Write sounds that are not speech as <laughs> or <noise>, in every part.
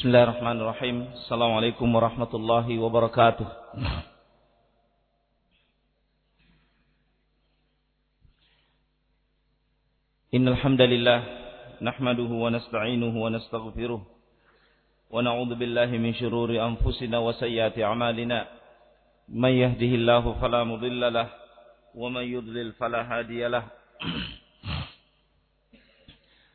بسم الله الرحمن الرحيم السلام عليكم ورحمة الله وبركاته إن الحمد لله نحمده ونستعينه ونستغفره ونعوذ بالله من شرور أنفسنا وسيئات أعمالنا من يهده الله فلا مضل له ومن يضلل فلا هادي له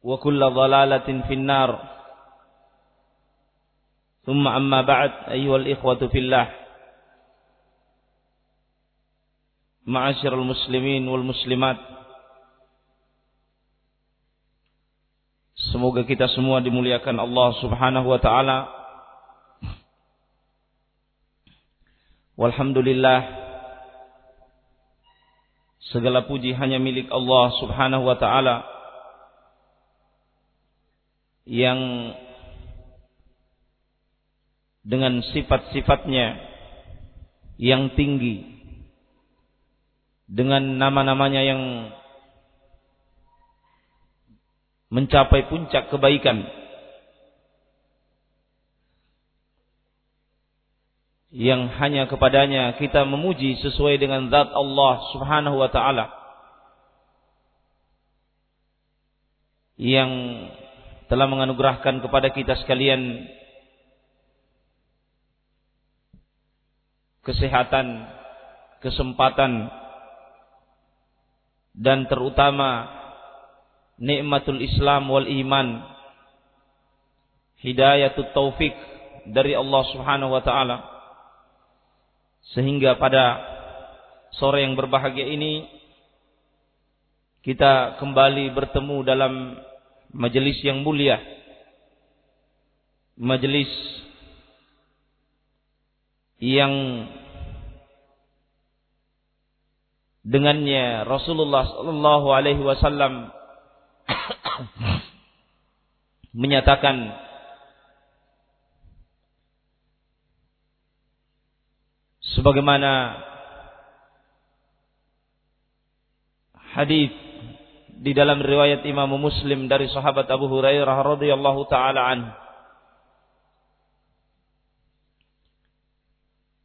wa kulla dhalalatin finnar. Thumma amma ba'd ayyuhal ikhwatu fillah. Ma'asyiral muslimin المسلمين والمسلمات semoga kita semua dimuliakan Allah Subhanahu wa taala. Walhamdulillah. Segala puji hanya milik Allah Subhanahu wa taala yang dengan sifat-sifatnya yang tinggi dengan nama-namanya yang mencapai puncak kebaikan yang hanya kepadanya kita memuji sesuai dengan zat Allah Subhanahu wa taala yang telah menganugerahkan kepada kita sekalian kesehatan, kesempatan dan terutama nikmatul Islam wal iman hidayatut taufik dari Allah Subhanahu wa taala. Sehingga pada sore yang berbahagia ini kita kembali bertemu dalam majelis yang mulia. Majelis yang dengannya Rasulullah sallallahu alaihi wasallam <coughs> menyatakan sebagaimana hadis di dalam riwayat Imam Muslim dari sahabat Abu Hurairah radhiyallahu taala anhu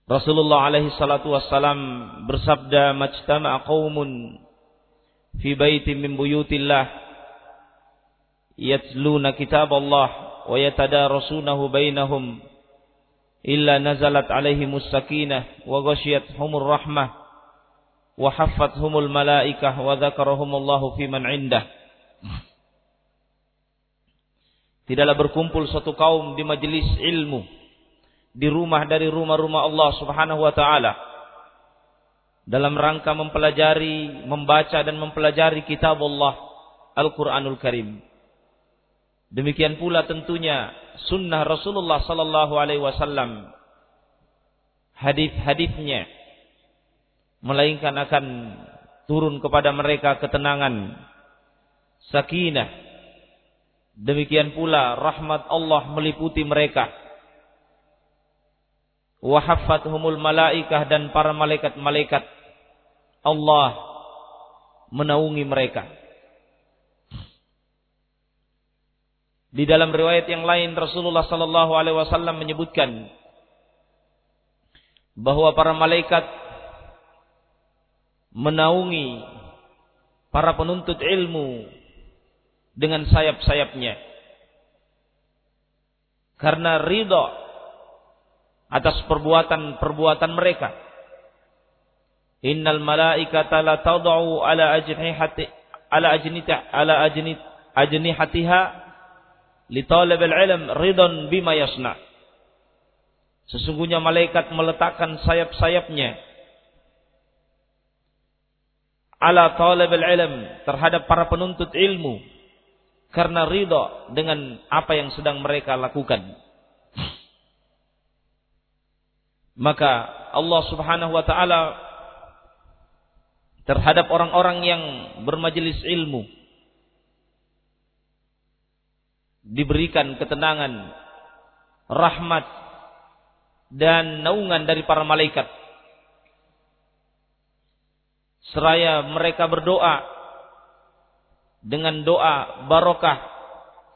Rasulullah alaihi salatu wassalam bersabda majtama'a qaumun fi baitin min buyutillah yatluna kitab Allah wa yatadarasunahu bainahum illa nazalat alaihimus sakinah wa ghashiyatuhumur rahmah wa haffathumul malaikah wa dzakarahumullahu fi man indah Tidaklah berkumpul suatu kaum di majelis ilmu di rumah dari rumah-rumah Allah Subhanahu wa taala dalam rangka mempelajari, membaca dan mempelajari kitab Allah Al-Qur'anul Karim. Demikian pula tentunya sunnah Rasulullah sallallahu alaihi wasallam hadis-hadisnya melainkan akan turun kepada mereka ketenangan sakinah. Demikian pula rahmat Allah meliputi mereka. Wa haffathumul malaikah dan para malaikat-malaikat. Allah menaungi mereka. Di dalam riwayat yang lain Rasulullah sallallahu alaihi wasallam menyebutkan bahwa para malaikat menaungi para penuntut ilmu dengan sayap-sayapnya. Karena ridha atas perbuatan-perbuatan mereka. Innal malaikata la tad'u ala ajnihati ala ajnita ala ajnit ajnihatiha li talabil ilm ridon bima yasna. Sesungguhnya malaikat meletakkan sayap-sayapnya ala talabil ilm terhadap para penuntut ilmu karena ridho dengan apa yang sedang mereka lakukan. Maka Allah Subhanahu wa taala terhadap orang-orang yang bermajelis ilmu diberikan ketenangan, rahmat dan naungan dari para malaikat. Seraya mereka berdoa dengan doa barokah,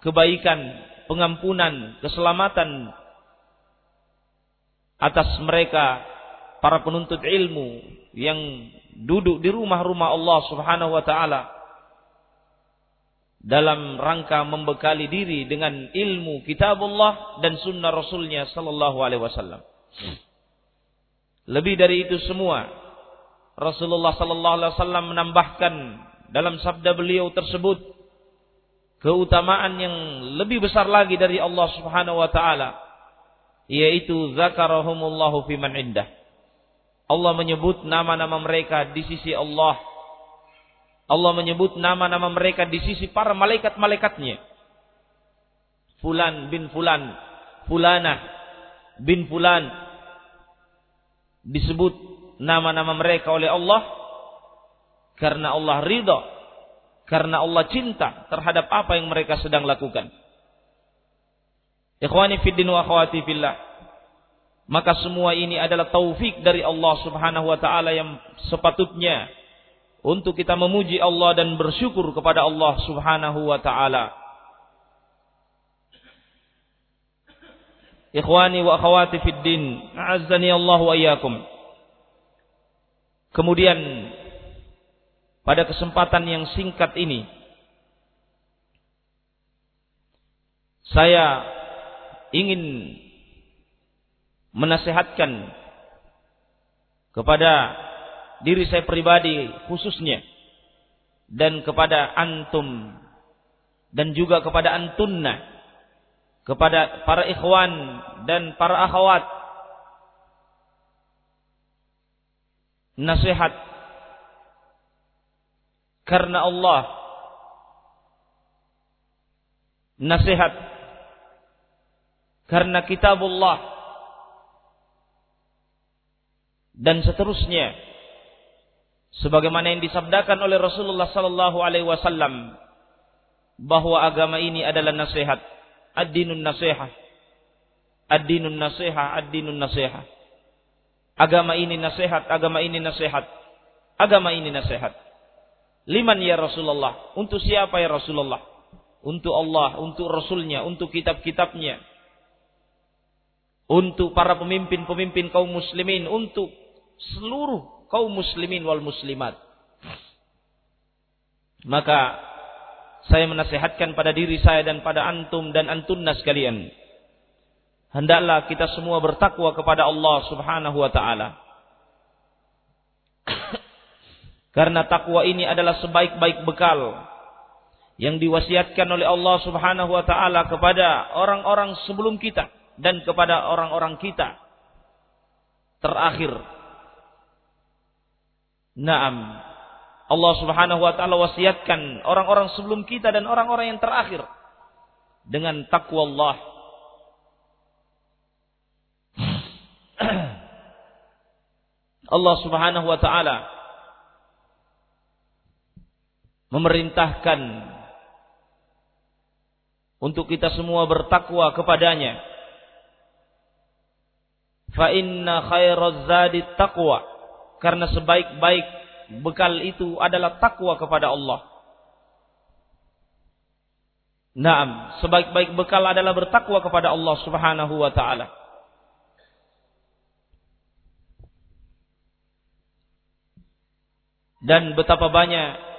kebaikan, pengampunan, keselamatan atas mereka para penuntut ilmu yang duduk di rumah-rumah Allah Subhanahu wa taala dalam rangka membekali diri dengan ilmu kitabullah dan sunnah rasulnya sallallahu alaihi wasallam. Lebih dari itu semua, Rasulullah sallallahu alaihi wasallam menambahkan dalam sabda beliau tersebut keutamaan yang lebih besar lagi dari Allah Subhanahu wa taala yaitu zakarahumullahu fiman indah. Allah menyebut nama-nama mereka di sisi Allah. Allah menyebut nama-nama mereka di sisi para malaikat-malaikatnya. Fulan bin Fulan, Fulana bin Fulan disebut nama-nama mereka oleh Allah karena Allah ridha, karena Allah cinta terhadap apa yang mereka sedang lakukan. Ikhwani fiddin wa akhwati fillah. Maka semua ini adalah taufik dari Allah Subhanahu wa taala yang sepatutnya untuk kita memuji Allah dan bersyukur kepada Allah Subhanahu wa taala. Ikhwani wa akhwati fid a'azzani Allah wa iyyakum. Kemudian pada kesempatan yang singkat ini saya ingin menasehatkan kepada diri saya pribadi khususnya dan kepada antum dan juga kepada antunna kepada para ikhwan dan para akhwat nasihat. Karena Allah nasihat. Karena kitabullah dan seterusnya. Sebagaimana yang disabdakan oleh Rasulullah sallallahu alaihi wasallam bahwa agama ini adalah nasihat. Ad-dinun nasihat ad-dinun nasihat ad-dinun nasihat agama ini nasihat agama ini nasihat agama ini nasihat Liman ya Rasulullah? Untuk siapa ya Rasulullah? Untuk Allah, untuk Rasulnya, untuk kitab-kitabnya. Untuk para pemimpin-pemimpin kaum muslimin. Untuk seluruh kaum muslimin wal muslimat. Maka saya menasehatkan pada diri saya dan pada antum dan antunna sekalian. Hendaklah kita semua bertakwa kepada Allah subhanahu wa ta'ala <coughs> karena takwa ini adalah sebaik-baik bekal yang diwasiatkan oleh Allah Subhanahu wa taala kepada orang-orang sebelum kita dan kepada orang-orang kita terakhir. Naam. Allah Subhanahu wa taala wasiatkan orang-orang sebelum kita dan orang-orang yang terakhir dengan takwa Allah. <clears throat> Allah Subhanahu wa taala memerintahkan untuk kita semua bertakwa kepadanya. Fa inna khairaz zadi taqwa. Karena sebaik-baik bekal itu adalah takwa kepada Allah. Naam, sebaik-baik bekal adalah bertakwa kepada Allah Subhanahu wa taala. Dan betapa banyak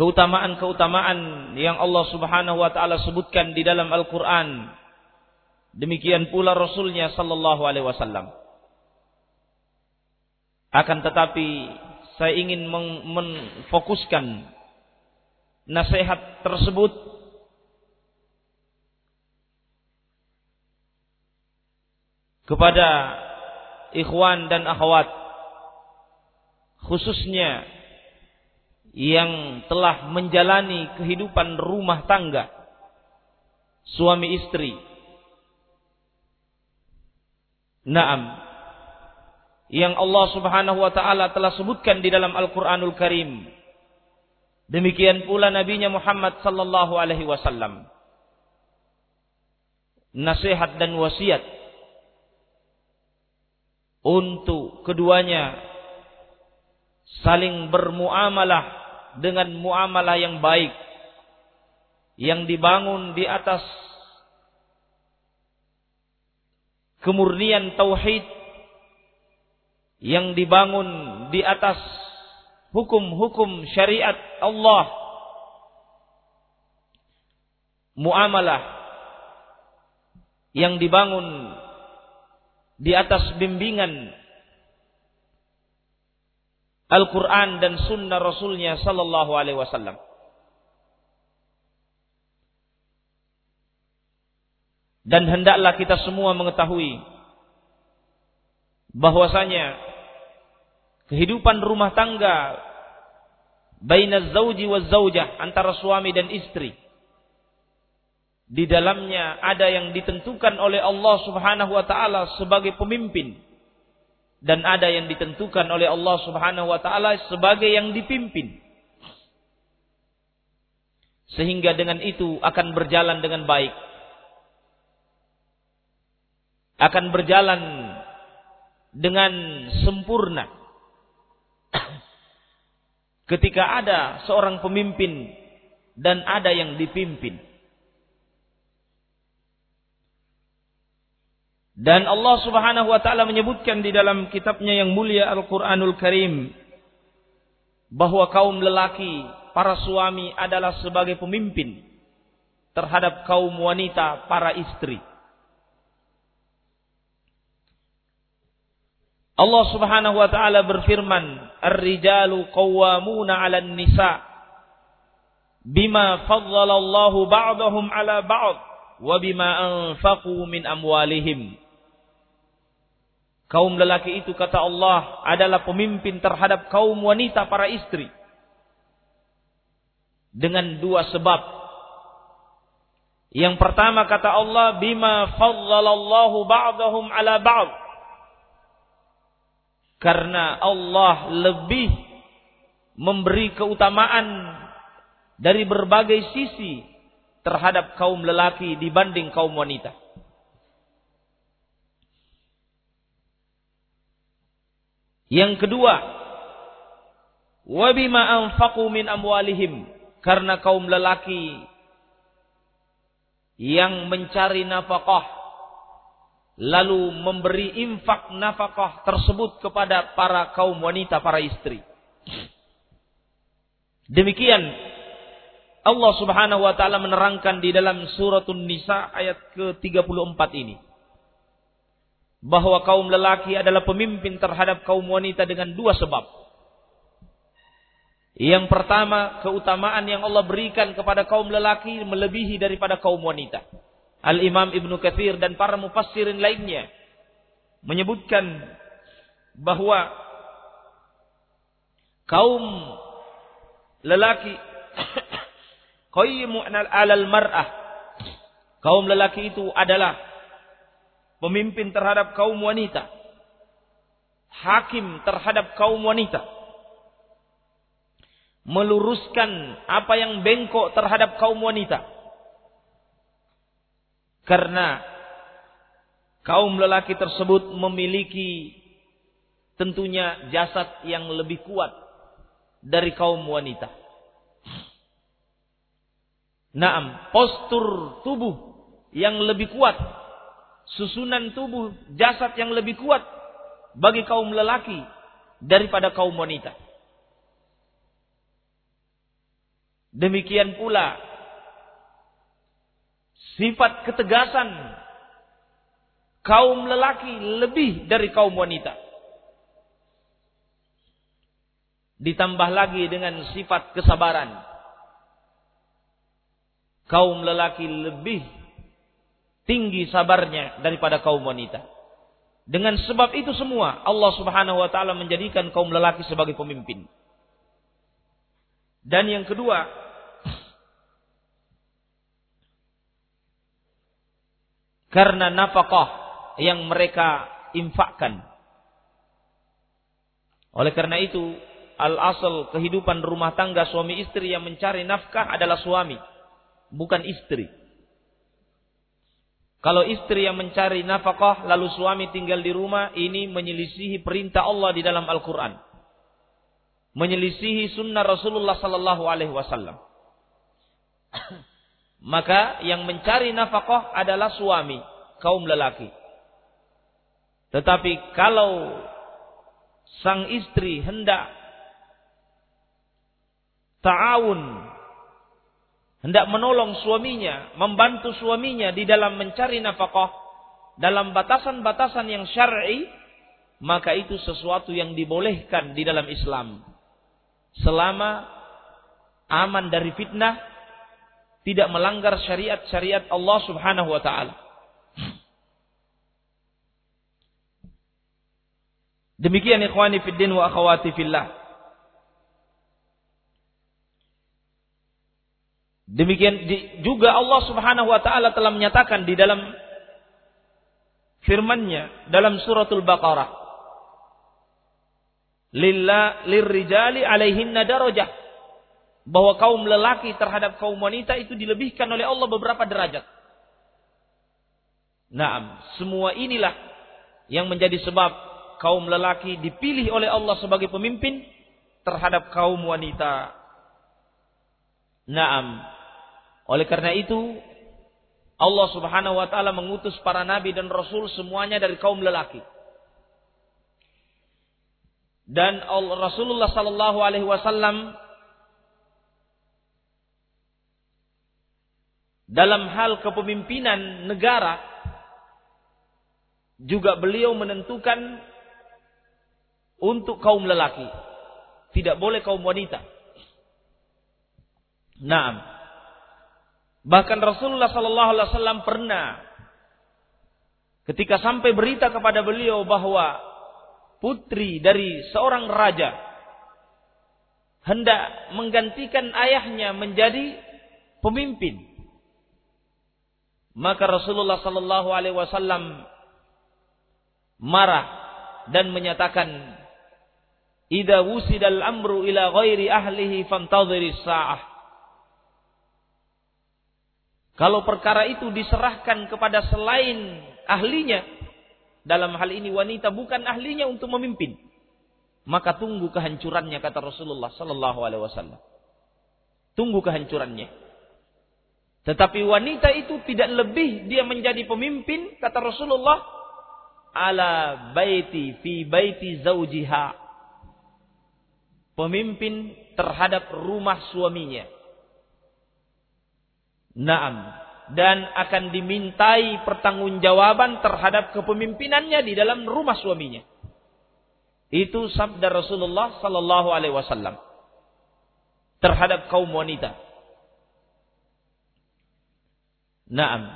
keutamaan-keutamaan yang Allah Subhanahu wa taala sebutkan di dalam Al-Qur'an. Demikian pula Rasulnya sallallahu alaihi wasallam. Akan tetapi saya ingin memfokuskan nasihat tersebut kepada ikhwan dan akhwat khususnya yang telah menjalani kehidupan rumah tangga suami istri Naam. Yang Allah Subhanahu wa taala telah sebutkan di dalam Al-Qur'anul Karim. Demikian pula nabinya Muhammad sallallahu alaihi wasallam. Nasihat dan wasiat untuk keduanya saling bermuamalah dengan muamalah yang baik yang dibangun di atas kemurnian tauhid yang dibangun di atas hukum-hukum syariat Allah. Muamalah yang dibangun di atas bimbingan Al-Quran dan Sunnah Rasulnya Sallallahu Alaihi Wasallam. Dan hendaklah kita semua mengetahui bahwasanya kehidupan rumah tangga baina zauji wa zaujah antara suami dan istri di dalamnya ada yang ditentukan oleh Allah Subhanahu wa taala sebagai pemimpin dan ada yang ditentukan oleh Allah Subhanahu wa taala sebagai yang dipimpin. Sehingga dengan itu akan berjalan dengan baik. Akan berjalan dengan sempurna. Ketika ada seorang pemimpin dan ada yang dipimpin. Dan Allah Subhanahu wa taala menyebutkan di dalam kitabnya yang mulia Al-Qur'anul Karim bahwa kaum lelaki, para suami adalah sebagai pemimpin terhadap kaum wanita, para istri. Allah Subhanahu wa taala berfirman, "Ar-rijalu qawwamuna 'alan nisa bima faddala Allahu ba'dahum 'ala ba'd wa bima anfaqu min amwalihim." Kaum lelaki itu kata Allah adalah pemimpin terhadap kaum wanita para istri. Dengan dua sebab. Yang pertama kata Allah bima faddalallahu ba'dahum ala ba'd. Karena Allah lebih memberi keutamaan dari berbagai sisi terhadap kaum lelaki dibanding kaum wanita. Yang kedua, wabima anfaqu min amwalihim karena kaum lelaki yang mencari nafkah lalu memberi infak nafkah tersebut kepada para kaum wanita, para istri. Demikian Allah Subhanahu wa taala menerangkan di dalam suratun Nisa ayat ke-34 ini bahwa kaum lelaki adalah pemimpin terhadap kaum wanita dengan dua sebab. Yang pertama, keutamaan yang Allah berikan kepada kaum lelaki melebihi daripada kaum wanita. Al-Imam Ibnu Katsir dan para mufassirin lainnya menyebutkan bahwa kaum lelaki <coughs> qayyimu 'alal mar'ah kaum lelaki itu adalah pemimpin terhadap kaum wanita, hakim terhadap kaum wanita, meluruskan apa yang bengkok terhadap kaum wanita. Karena kaum lelaki tersebut memiliki tentunya jasad yang lebih kuat dari kaum wanita. Naam, postur tubuh yang lebih kuat susunan tubuh jasad yang lebih kuat bagi kaum lelaki daripada kaum wanita. Demikian pula sifat ketegasan kaum lelaki lebih dari kaum wanita. Ditambah lagi dengan sifat kesabaran. Kaum lelaki lebih tinggi sabarnya daripada kaum wanita. Dengan sebab itu semua Allah Subhanahu wa taala menjadikan kaum lelaki sebagai pemimpin. Dan yang kedua, karena nafkah yang mereka infakkan. Oleh karena itu, al-asal kehidupan rumah tangga suami istri yang mencari nafkah adalah suami, bukan istri. Kalau istri yang mencari nafkah lalu suami tinggal di rumah, ini menyelisihi perintah Allah di dalam Al-Quran. Menyelisihi sunnah Rasulullah Sallallahu Alaihi Wasallam. <coughs> Maka yang mencari nafkah adalah suami, kaum lelaki. Tetapi kalau sang istri hendak ta'awun hendak menolong suaminya, membantu suaminya di dalam mencari nafkah dalam batasan-batasan yang syar'i, maka itu sesuatu yang dibolehkan di dalam Islam. Selama aman dari fitnah, tidak melanggar syariat-syariat Allah Subhanahu wa taala. Demikian ikhwani fiddin wa akhwati fillah. Demikian juga Allah Subhanahu wa taala telah menyatakan di dalam firman-Nya dalam suratul Baqarah. Lillah lirrijali alaihinna darajah. Bahwa kaum lelaki terhadap kaum wanita itu dilebihkan oleh Allah beberapa derajat. Naam, semua inilah yang menjadi sebab kaum lelaki dipilih oleh Allah sebagai pemimpin terhadap kaum wanita. Naam, oleh karena itu, Allah Subhanahu wa taala mengutus para nabi dan rasul semuanya dari kaum lelaki. Dan Rasulullah sallallahu alaihi wasallam dalam hal kepemimpinan negara juga beliau menentukan untuk kaum lelaki. Tidak boleh kaum wanita. Naam. Bahkan Rasulullah Sallallahu Alaihi Wasallam pernah ketika sampai berita kepada beliau bahwa putri dari seorang raja hendak menggantikan ayahnya menjadi pemimpin. Maka Rasulullah Sallallahu Alaihi Wasallam marah dan menyatakan, "Ida wusidal amru ila ghairi ahlihi fantadhiris sa'ah." Kalau perkara itu diserahkan kepada selain ahlinya, dalam hal ini wanita bukan ahlinya untuk memimpin, maka tunggu kehancurannya kata Rasulullah sallallahu alaihi wasallam. Tunggu kehancurannya. Tetapi wanita itu tidak lebih dia menjadi pemimpin kata Rasulullah ala baiti fi baiti zaujiha. Pemimpin terhadap rumah suaminya Naam. Dan akan dimintai pertanggungjawaban terhadap kepemimpinannya di dalam rumah suaminya. Itu sabda Rasulullah sallallahu alaihi wasallam terhadap kaum wanita. Naam.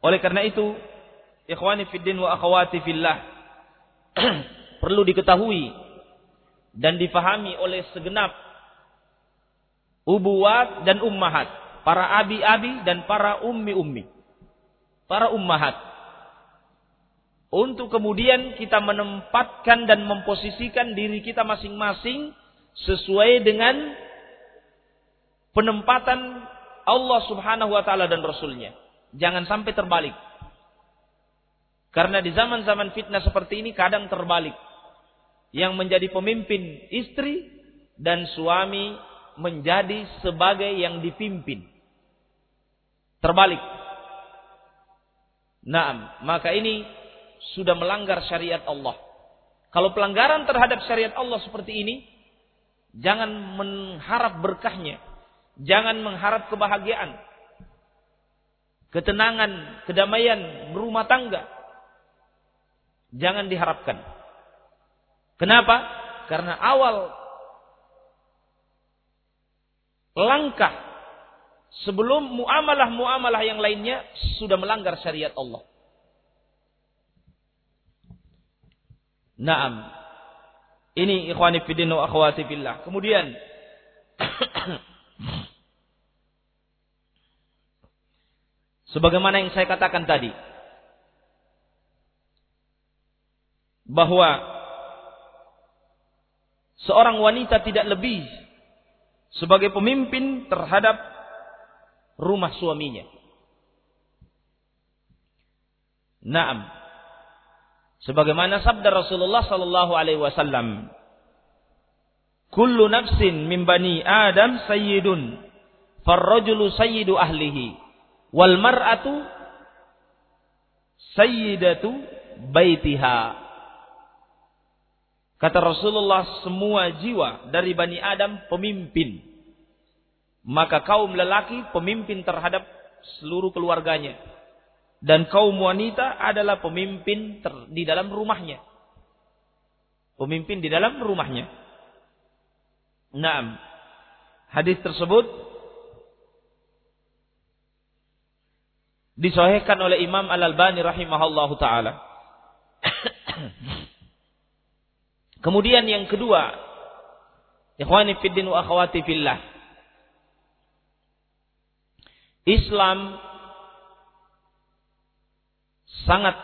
Oleh karena itu, ikhwani fiddin wa akhwati fillah <clears throat> perlu diketahui dan difahami oleh segenap ubuwat dan ummahat para abi-abi dan para ummi-ummi, para ummahat. Untuk kemudian kita menempatkan dan memposisikan diri kita masing-masing sesuai dengan penempatan Allah Subhanahu wa taala dan rasulnya. Jangan sampai terbalik. Karena di zaman-zaman fitnah seperti ini kadang terbalik. Yang menjadi pemimpin istri dan suami menjadi sebagai yang dipimpin. Terbalik. Nah, maka ini sudah melanggar syariat Allah. Kalau pelanggaran terhadap syariat Allah seperti ini, jangan mengharap berkahnya. Jangan mengharap kebahagiaan. Ketenangan, kedamaian berumah tangga. Jangan diharapkan. Kenapa? Karena awal langkah sebelum muamalah-muamalah yang lainnya sudah melanggar syariat Allah. Naam. Ini ikhwani fiddin wa akhwati fillah. Kemudian <coughs> sebagaimana yang saya katakan tadi bahwa seorang wanita tidak lebih sebagai pemimpin terhadap rumah suaminya. Naam. Sebagaimana sabda Rasulullah sallallahu alaihi wasallam, "Kullu nafsin min bani Adam sayyidun, farrajulu sayyidu ahlihi, wal mar'atu sayyidatu baitiha." Kata Rasulullah, semua jiwa dari Bani Adam pemimpin. Maka kaum lelaki pemimpin terhadap seluruh keluarganya. Dan kaum wanita adalah pemimpin di dalam rumahnya. Pemimpin di dalam rumahnya. Naam. Hadis tersebut disahihkan oleh Imam Al-Albani rahimahullahu taala. Kemudian yang kedua, ikhwani fiddin wa akhwati fillah. Islam sangat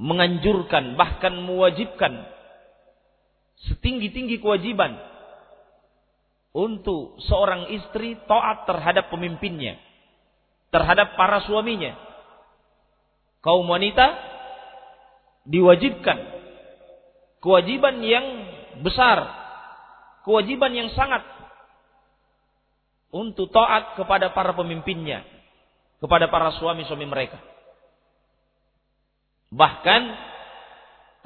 menganjurkan bahkan mewajibkan setinggi-tinggi kewajiban untuk seorang istri taat terhadap pemimpinnya, terhadap para suaminya. Kaum wanita diwajibkan kewajiban yang besar, kewajiban yang sangat untuk taat kepada para pemimpinnya, kepada para suami-suami mereka. Bahkan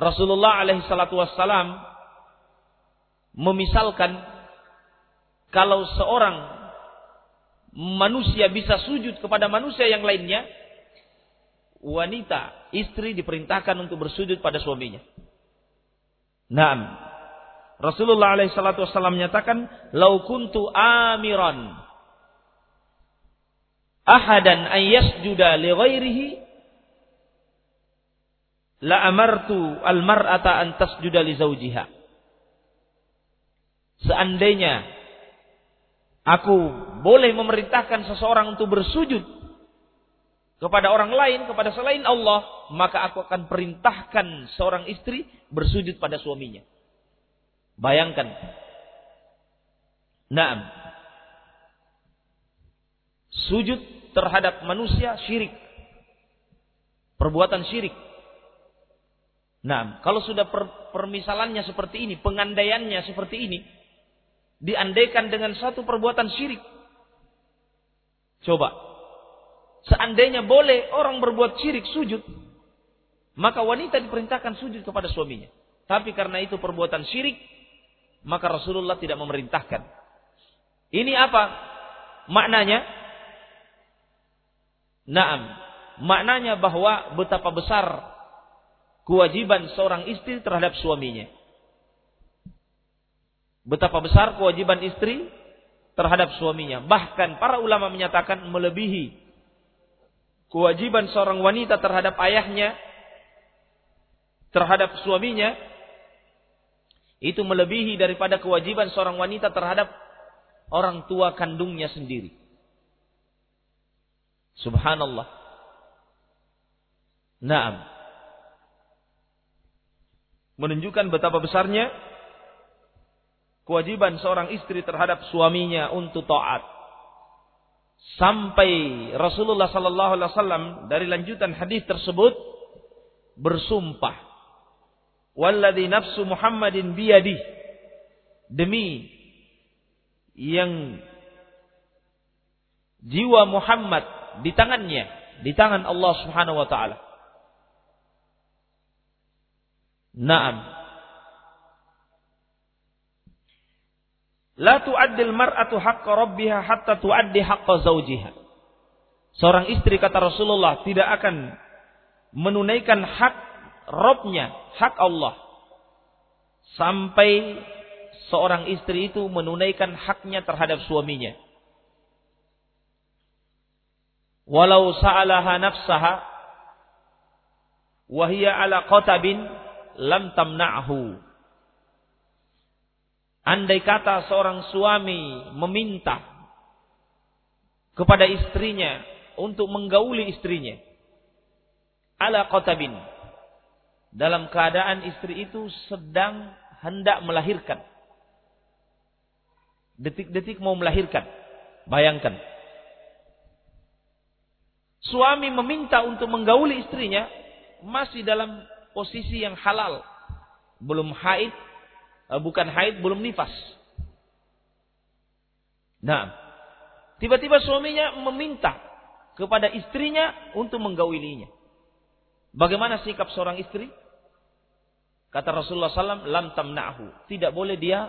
Rasulullah alaihi salatu wassalam memisalkan kalau seorang manusia bisa sujud kepada manusia yang lainnya, wanita, istri diperintahkan untuk bersujud pada suaminya. Naam. Rasulullah alaihi salatu wasallam menyatakan, "Lau kuntu amiran ahadan an yasjuda li ghairihi la amartu al mar'ata an tasjuda li zawjiha." Seandainya aku boleh memerintahkan seseorang untuk bersujud kepada orang lain, kepada selain Allah, maka aku akan perintahkan seorang istri bersujud pada suaminya. Bayangkan. Naam. Sujud terhadap manusia syirik. Perbuatan syirik. Nah, kalau sudah per, permisalannya seperti ini, pengandaiannya seperti ini, diandaikan dengan satu perbuatan syirik. Coba, Seandainya boleh orang berbuat syirik sujud, maka wanita diperintahkan sujud kepada suaminya. Tapi karena itu perbuatan syirik, maka Rasulullah tidak memerintahkan. Ini apa maknanya? Naam. Maknanya bahwa betapa besar kewajiban seorang istri terhadap suaminya. Betapa besar kewajiban istri terhadap suaminya. Bahkan para ulama menyatakan melebihi kewajiban seorang wanita terhadap ayahnya, terhadap suaminya, itu melebihi daripada kewajiban seorang wanita terhadap orang tua kandungnya sendiri. Subhanallah. Naam. Menunjukkan betapa besarnya kewajiban seorang istri terhadap suaminya untuk taat sampai Rasulullah sallallahu alaihi wasallam dari lanjutan hadis tersebut bersumpah walladzi nafsu Muhammadin biyadi demi yang jiwa Muhammad di tangannya di tangan Allah Subhanahu wa taala. Naam. La tu'addil mar'atu haqqa rabbiha hatta tu'addi haqqa zawjiha. Seorang istri kata Rasulullah tidak akan menunaikan hak Robnya, hak Allah. Sampai seorang istri itu menunaikan haknya terhadap suaminya. Walau sa'alaha nafsaha wahia ala qatabin lam tamna'hu. Andai kata seorang suami meminta kepada istrinya untuk menggauli istrinya ala qatabin dalam keadaan istri itu sedang hendak melahirkan. Detik-detik mau melahirkan. Bayangkan. Suami meminta untuk menggauli istrinya masih dalam posisi yang halal. Belum haid, eh, bukan haid, belum nifas. Nah, tiba-tiba suaminya meminta kepada istrinya untuk menggaulinya. Bagaimana sikap seorang istri? Kata Rasulullah SAW, lam tamna'hu. Tidak boleh dia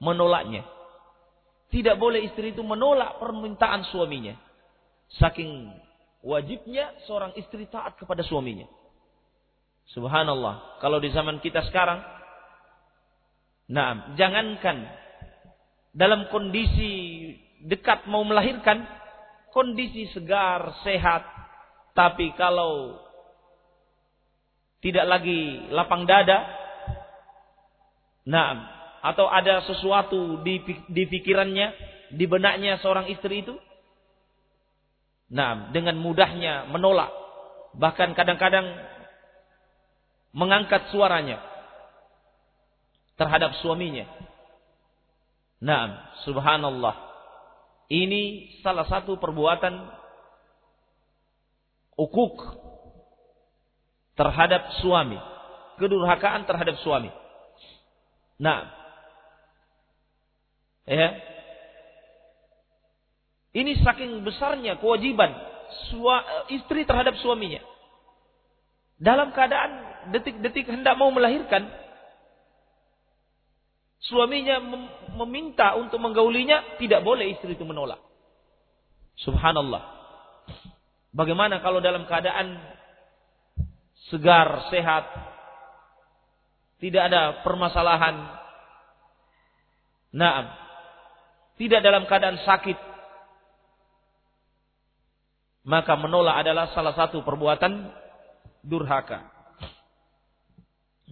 menolaknya. Tidak boleh istri itu menolak permintaan suaminya. Saking wajibnya seorang istri taat kepada suaminya. Subhanallah. Kalau di zaman kita sekarang, nah, jangankan dalam kondisi dekat mau melahirkan, kondisi segar, sehat, tapi kalau tidak lagi lapang dada. Nah, atau ada sesuatu di, di pikirannya, di benaknya seorang istri itu. Nah, dengan mudahnya menolak. Bahkan kadang-kadang mengangkat suaranya terhadap suaminya. Nah, subhanallah. Ini salah satu perbuatan ukuk terhadap suami. Kedurhakaan terhadap suami. Nah. Ya. Ini saking besarnya kewajiban istri terhadap suaminya. Dalam keadaan detik-detik hendak mau melahirkan, suaminya meminta untuk menggaulinya, tidak boleh istri itu menolak. Subhanallah. Bagaimana kalau dalam keadaan segar, sehat, tidak ada permasalahan. Naam. Tidak dalam keadaan sakit. Maka menolak adalah salah satu perbuatan durhaka.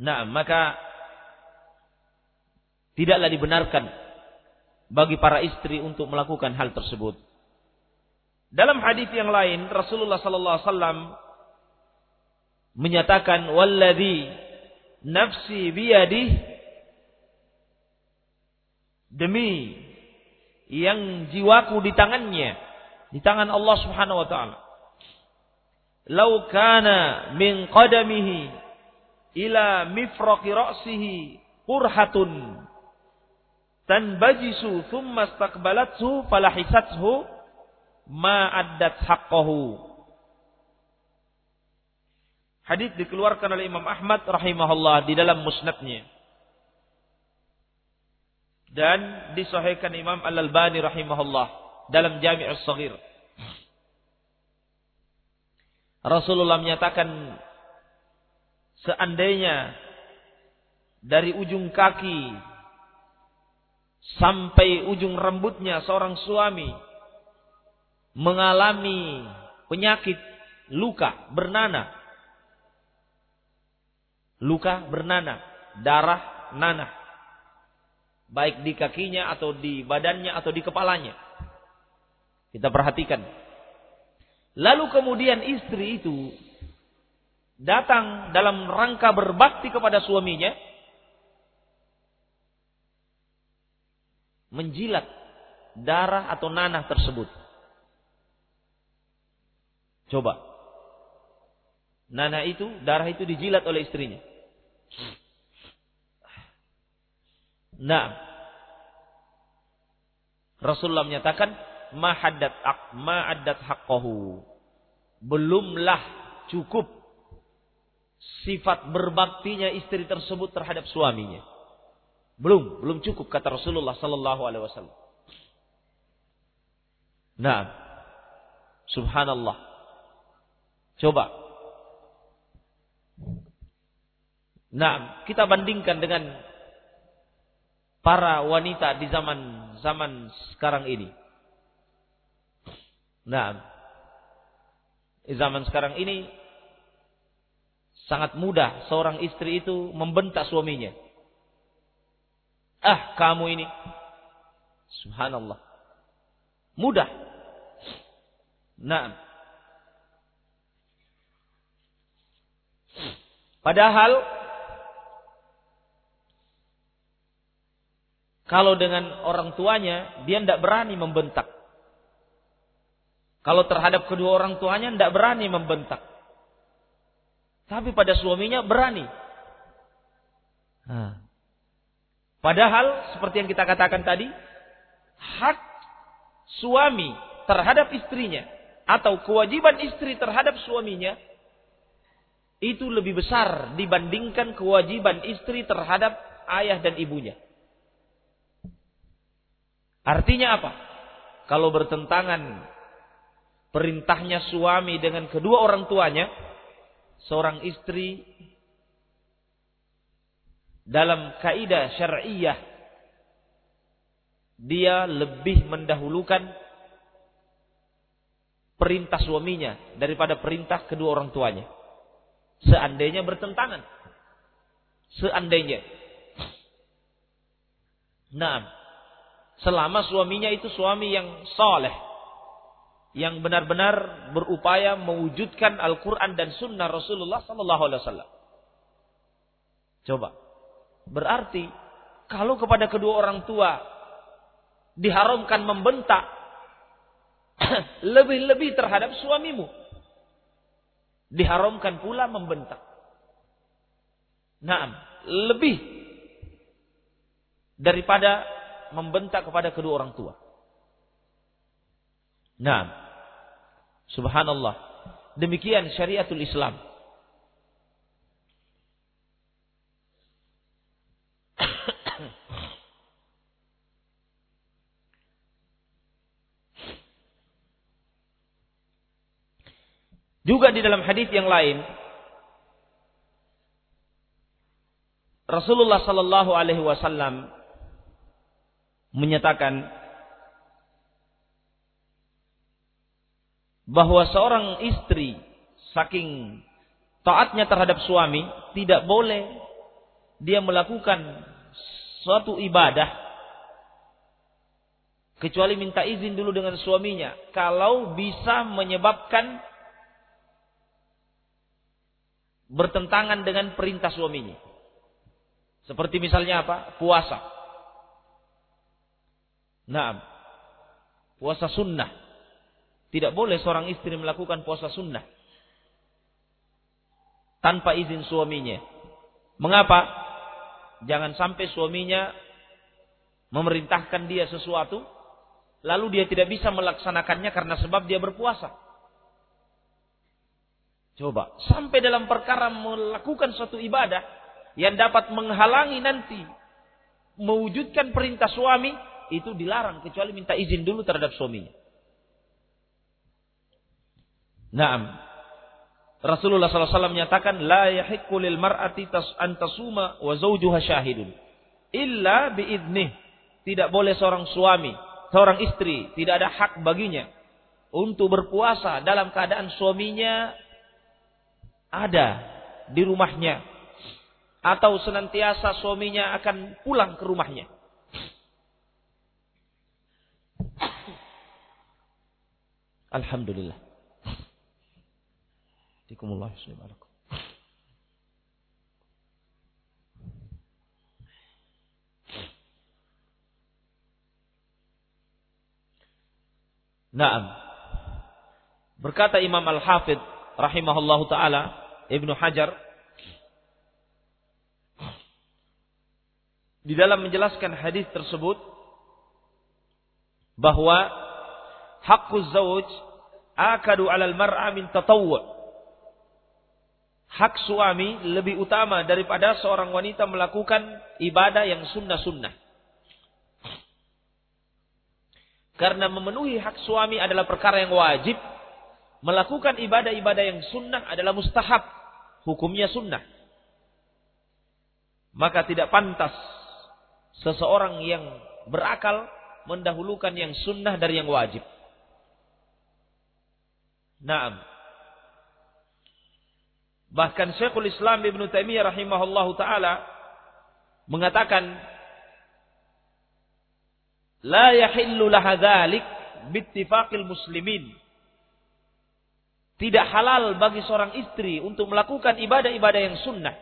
Nah, maka tidaklah dibenarkan bagi para istri untuk melakukan hal tersebut. Dalam hadis yang lain, Rasulullah sallallahu alaihi wasallam menyatakan walladzi nafsi biyadih demi yang jiwaku di tangannya di tangan Allah Subhanahu wa taala. Lau kana min qadamihi ila mifraqi ra'sihi qurhatun tanbajisu thumma istaqbalathu falahisathu ma addat haqqahu Hadis dikeluarkan oleh Imam Ahmad rahimahullah di dalam musnadnya. Dan disahihkan Imam Al-Albani rahimahullah dalam Jami' As-Saghir. Rasulullah menyatakan seandainya dari ujung kaki sampai ujung rambutnya seorang suami mengalami penyakit luka bernanah luka bernanah, darah nanah. Baik di kakinya atau di badannya atau di kepalanya. Kita perhatikan. Lalu kemudian istri itu datang dalam rangka berbakti kepada suaminya. Menjilat darah atau nanah tersebut. Coba Nana itu, darah itu dijilat oleh istrinya. Nah, Rasulullah menyatakan ma'addat ma'addat haqqahu. Belumlah cukup sifat berbaktinya istri tersebut terhadap suaminya. Belum, belum cukup kata Rasulullah sallallahu alaihi wasallam. Nah, subhanallah. Coba Nah, kita bandingkan dengan para wanita di zaman zaman sekarang ini. Nah, zaman sekarang ini sangat mudah seorang istri itu membentak suaminya. Ah, kamu ini. Subhanallah. Mudah. Nah, Padahal kalau dengan orang tuanya dia tidak berani membentak. Kalau terhadap kedua orang tuanya tidak berani membentak. Tapi pada suaminya berani. Nah. Padahal seperti yang kita katakan tadi, hak suami terhadap istrinya atau kewajiban istri terhadap suaminya itu lebih besar dibandingkan kewajiban istri terhadap ayah dan ibunya. Artinya apa? Kalau bertentangan perintahnya suami dengan kedua orang tuanya, seorang istri dalam kaidah syar'iyah dia lebih mendahulukan perintah suaminya daripada perintah kedua orang tuanya. Seandainya bertentangan. Seandainya. Nah, selama suaminya itu suami yang soleh. Yang benar-benar berupaya mewujudkan Al-Quran dan Sunnah Rasulullah Sallallahu Alaihi Wasallam. Coba. Berarti kalau kepada kedua orang tua diharamkan membentak <clears throat> lebih-lebih terhadap suamimu diharamkan pula membentak. Nah, lebih daripada membentak kepada kedua orang tua. Nah, subhanallah. Demikian syariatul Islam. Juga di dalam hadis yang lain Rasulullah sallallahu alaihi wasallam menyatakan bahwa seorang istri saking taatnya terhadap suami tidak boleh dia melakukan suatu ibadah kecuali minta izin dulu dengan suaminya kalau bisa menyebabkan bertentangan dengan perintah suaminya. Seperti misalnya apa? Puasa. Nah, puasa sunnah. Tidak boleh seorang istri melakukan puasa sunnah. Tanpa izin suaminya. Mengapa? Jangan sampai suaminya memerintahkan dia sesuatu. Lalu dia tidak bisa melaksanakannya karena sebab dia berpuasa. Coba, sampai dalam perkara melakukan suatu ibadah yang dapat menghalangi nanti mewujudkan perintah suami, itu dilarang kecuali minta izin dulu terhadap suaminya. Naam. Rasulullah SAW menyatakan, La yahiqqu lil mar'ati antasuma wa zawjuha syahidun. Illa. Tidak boleh seorang suami, seorang istri, tidak ada hak baginya untuk berpuasa dalam keadaan suaminya ada di rumahnya atau senantiasa suaminya akan pulang ke rumahnya. Alhamdulillah. Tikumullah subhanahu Naam. Berkata Imam Al-Hafidh rahimahullahu taala Ibnu Hajar di dalam menjelaskan hadis tersebut bahwa haqquz zawj akadu 'alal mar'a min tatawwu' hak suami lebih utama daripada seorang wanita melakukan ibadah yang sunnah-sunnah. Karena memenuhi hak suami adalah perkara yang wajib, melakukan ibadah-ibadah yang sunnah adalah mustahab. Hukumnya sunnah. Maka tidak pantas seseorang yang berakal mendahulukan yang sunnah dari yang wajib. Naam. Bahkan Syekhul Islam Ibn Taimiyah rahimahullahu taala mengatakan la yahillu laha dzalik bittifaqil muslimin Tidak halal bagi seorang istri untuk melakukan ibadah-ibadah yang sunnah.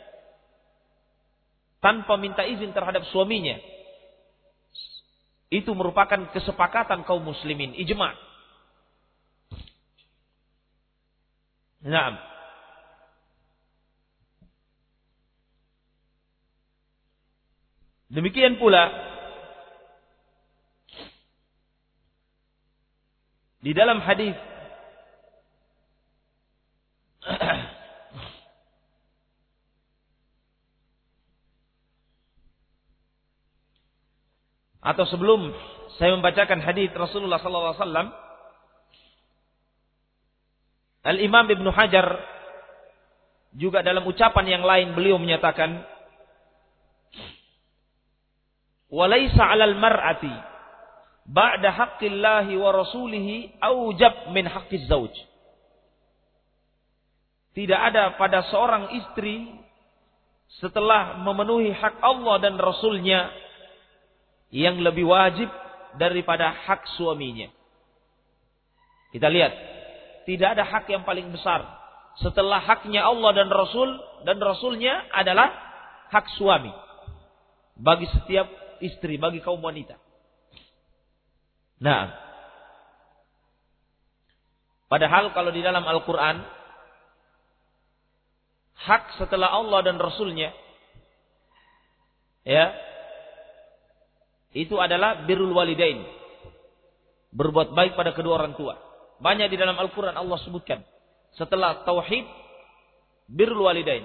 Tanpa minta izin terhadap suaminya. Itu merupakan kesepakatan kaum muslimin. Ijma' Naam. Demikian pula di dalam hadis atau sebelum saya membacakan hadis Rasulullah sallallahu alaihi wasallam Al-Imam Ibn Hajar juga dalam ucapan yang lain beliau menyatakan walaysa 'alal mar'ati ba'da haqqillahi wa rasulihi aujab min haqqiz zauj tidak ada pada seorang istri setelah memenuhi hak Allah dan Rasulnya yang lebih wajib daripada hak suaminya. Kita lihat tidak ada hak yang paling besar. Setelah haknya Allah dan Rasul dan Rasulnya adalah hak suami. Bagi setiap istri, bagi kaum wanita. Nah, padahal kalau di dalam Al-Quran hak setelah Allah dan Rasulnya ya itu adalah birrul walidain. Berbuat baik pada kedua orang tua banyak di dalam Al-Quran Allah sebutkan. Setelah tauhid, birrul walidain.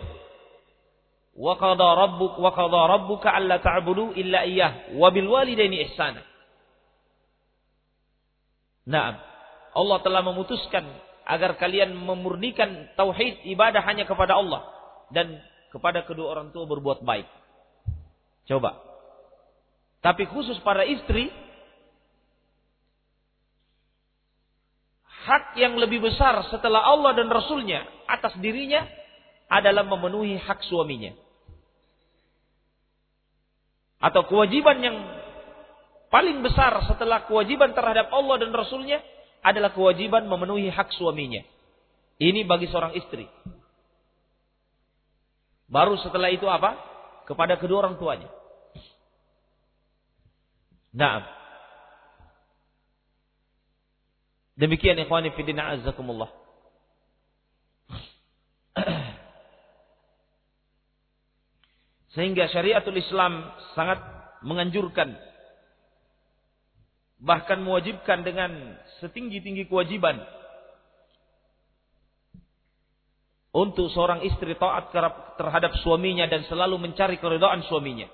Wa rabbuk wa rabbuka alla ta'budu illa iyyah wa bil walidaini ihsana. Naam. Allah telah memutuskan agar kalian memurnikan tauhid ibadah hanya kepada Allah dan kepada kedua orang tua berbuat baik. Coba. Tapi khusus para istri hak yang lebih besar setelah Allah dan Rasulnya atas dirinya adalah memenuhi hak suaminya. Atau kewajiban yang paling besar setelah kewajiban terhadap Allah dan Rasulnya adalah kewajiban memenuhi hak suaminya. Ini bagi seorang istri. Baru setelah itu apa? Kepada kedua orang tuanya. Nah, Demikian ikhwani fidina azzakumullah. <clears throat> Sehingga syariatul Islam sangat menganjurkan bahkan mewajibkan dengan setinggi-tinggi kewajiban untuk seorang istri taat terhadap suaminya dan selalu mencari keridhaan suaminya.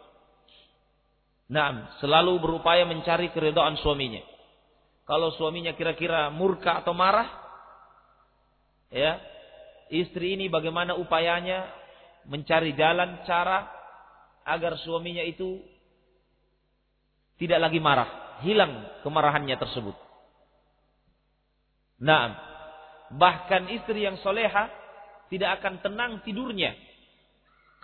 Nah, selalu berupaya mencari keridhaan suaminya. Kalau suaminya kira-kira murka atau marah, ya, istri ini bagaimana upayanya mencari jalan cara agar suaminya itu tidak lagi marah, hilang kemarahannya tersebut. Nah, bahkan istri yang soleha tidak akan tenang tidurnya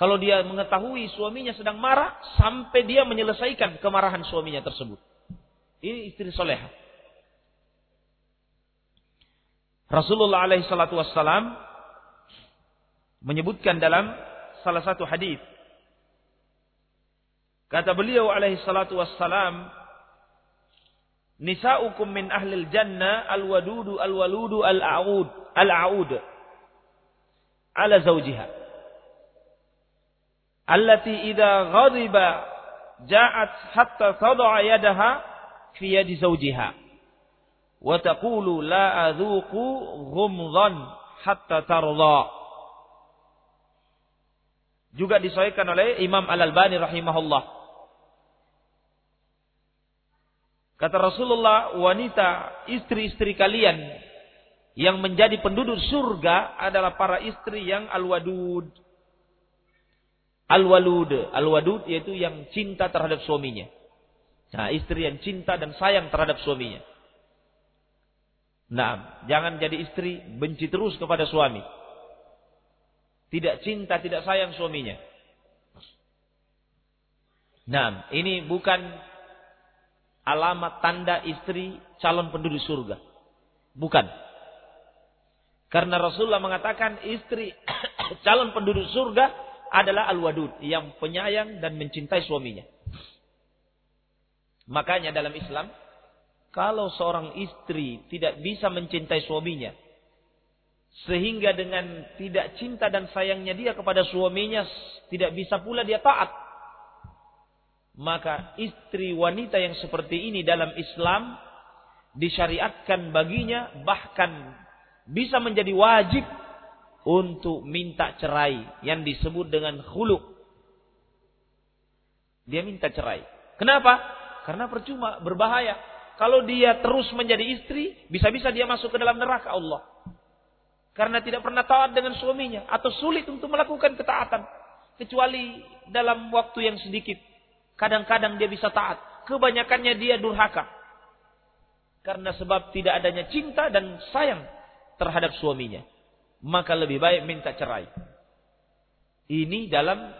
kalau dia mengetahui suaminya sedang marah sampai dia menyelesaikan kemarahan suaminya tersebut. Ini istri soleha. Rasulullah alaihi salatu wassalam menyebutkan dalam salah satu hadis kata beliau alaihi salatu wassalam nisaukum min ahlil jannah alwadudu alwaludu al-a'ud al-a'ud ala zawjiha allati idza ghadiba ja'at hatta tad'a yadaha fi yadi zawjiha wa taqulu la adzuqu ghumdhan hatta tarda. Juga disahihkan oleh Imam Al-Albani rahimahullah. Kata Rasulullah, wanita istri-istri kalian yang menjadi penduduk surga adalah para istri yang al-wadud. Al-walud, al-wadud yaitu yang cinta terhadap suaminya. Nah, istri yang cinta dan sayang terhadap suaminya. Nah, jangan jadi istri benci terus kepada suami. Tidak cinta, tidak sayang suaminya. Nah, ini bukan alamat tanda istri calon penduduk surga. Bukan. Karena Rasulullah mengatakan istri <coughs> calon penduduk surga adalah al-wadud yang penyayang dan mencintai suaminya. Makanya dalam Islam kalau seorang istri tidak bisa mencintai suaminya sehingga dengan tidak cinta dan sayangnya dia kepada suaminya tidak bisa pula dia taat maka istri wanita yang seperti ini dalam Islam disyariatkan baginya bahkan bisa menjadi wajib untuk minta cerai yang disebut dengan khulu. Dia minta cerai. Kenapa? Karena percuma, berbahaya. Kalau dia terus menjadi istri, bisa-bisa dia masuk ke dalam neraka Allah. Karena tidak pernah taat dengan suaminya atau sulit untuk melakukan ketaatan kecuali dalam waktu yang sedikit. Kadang-kadang dia bisa taat, kebanyakannya dia durhaka. Karena sebab tidak adanya cinta dan sayang terhadap suaminya. Maka lebih baik minta cerai. Ini dalam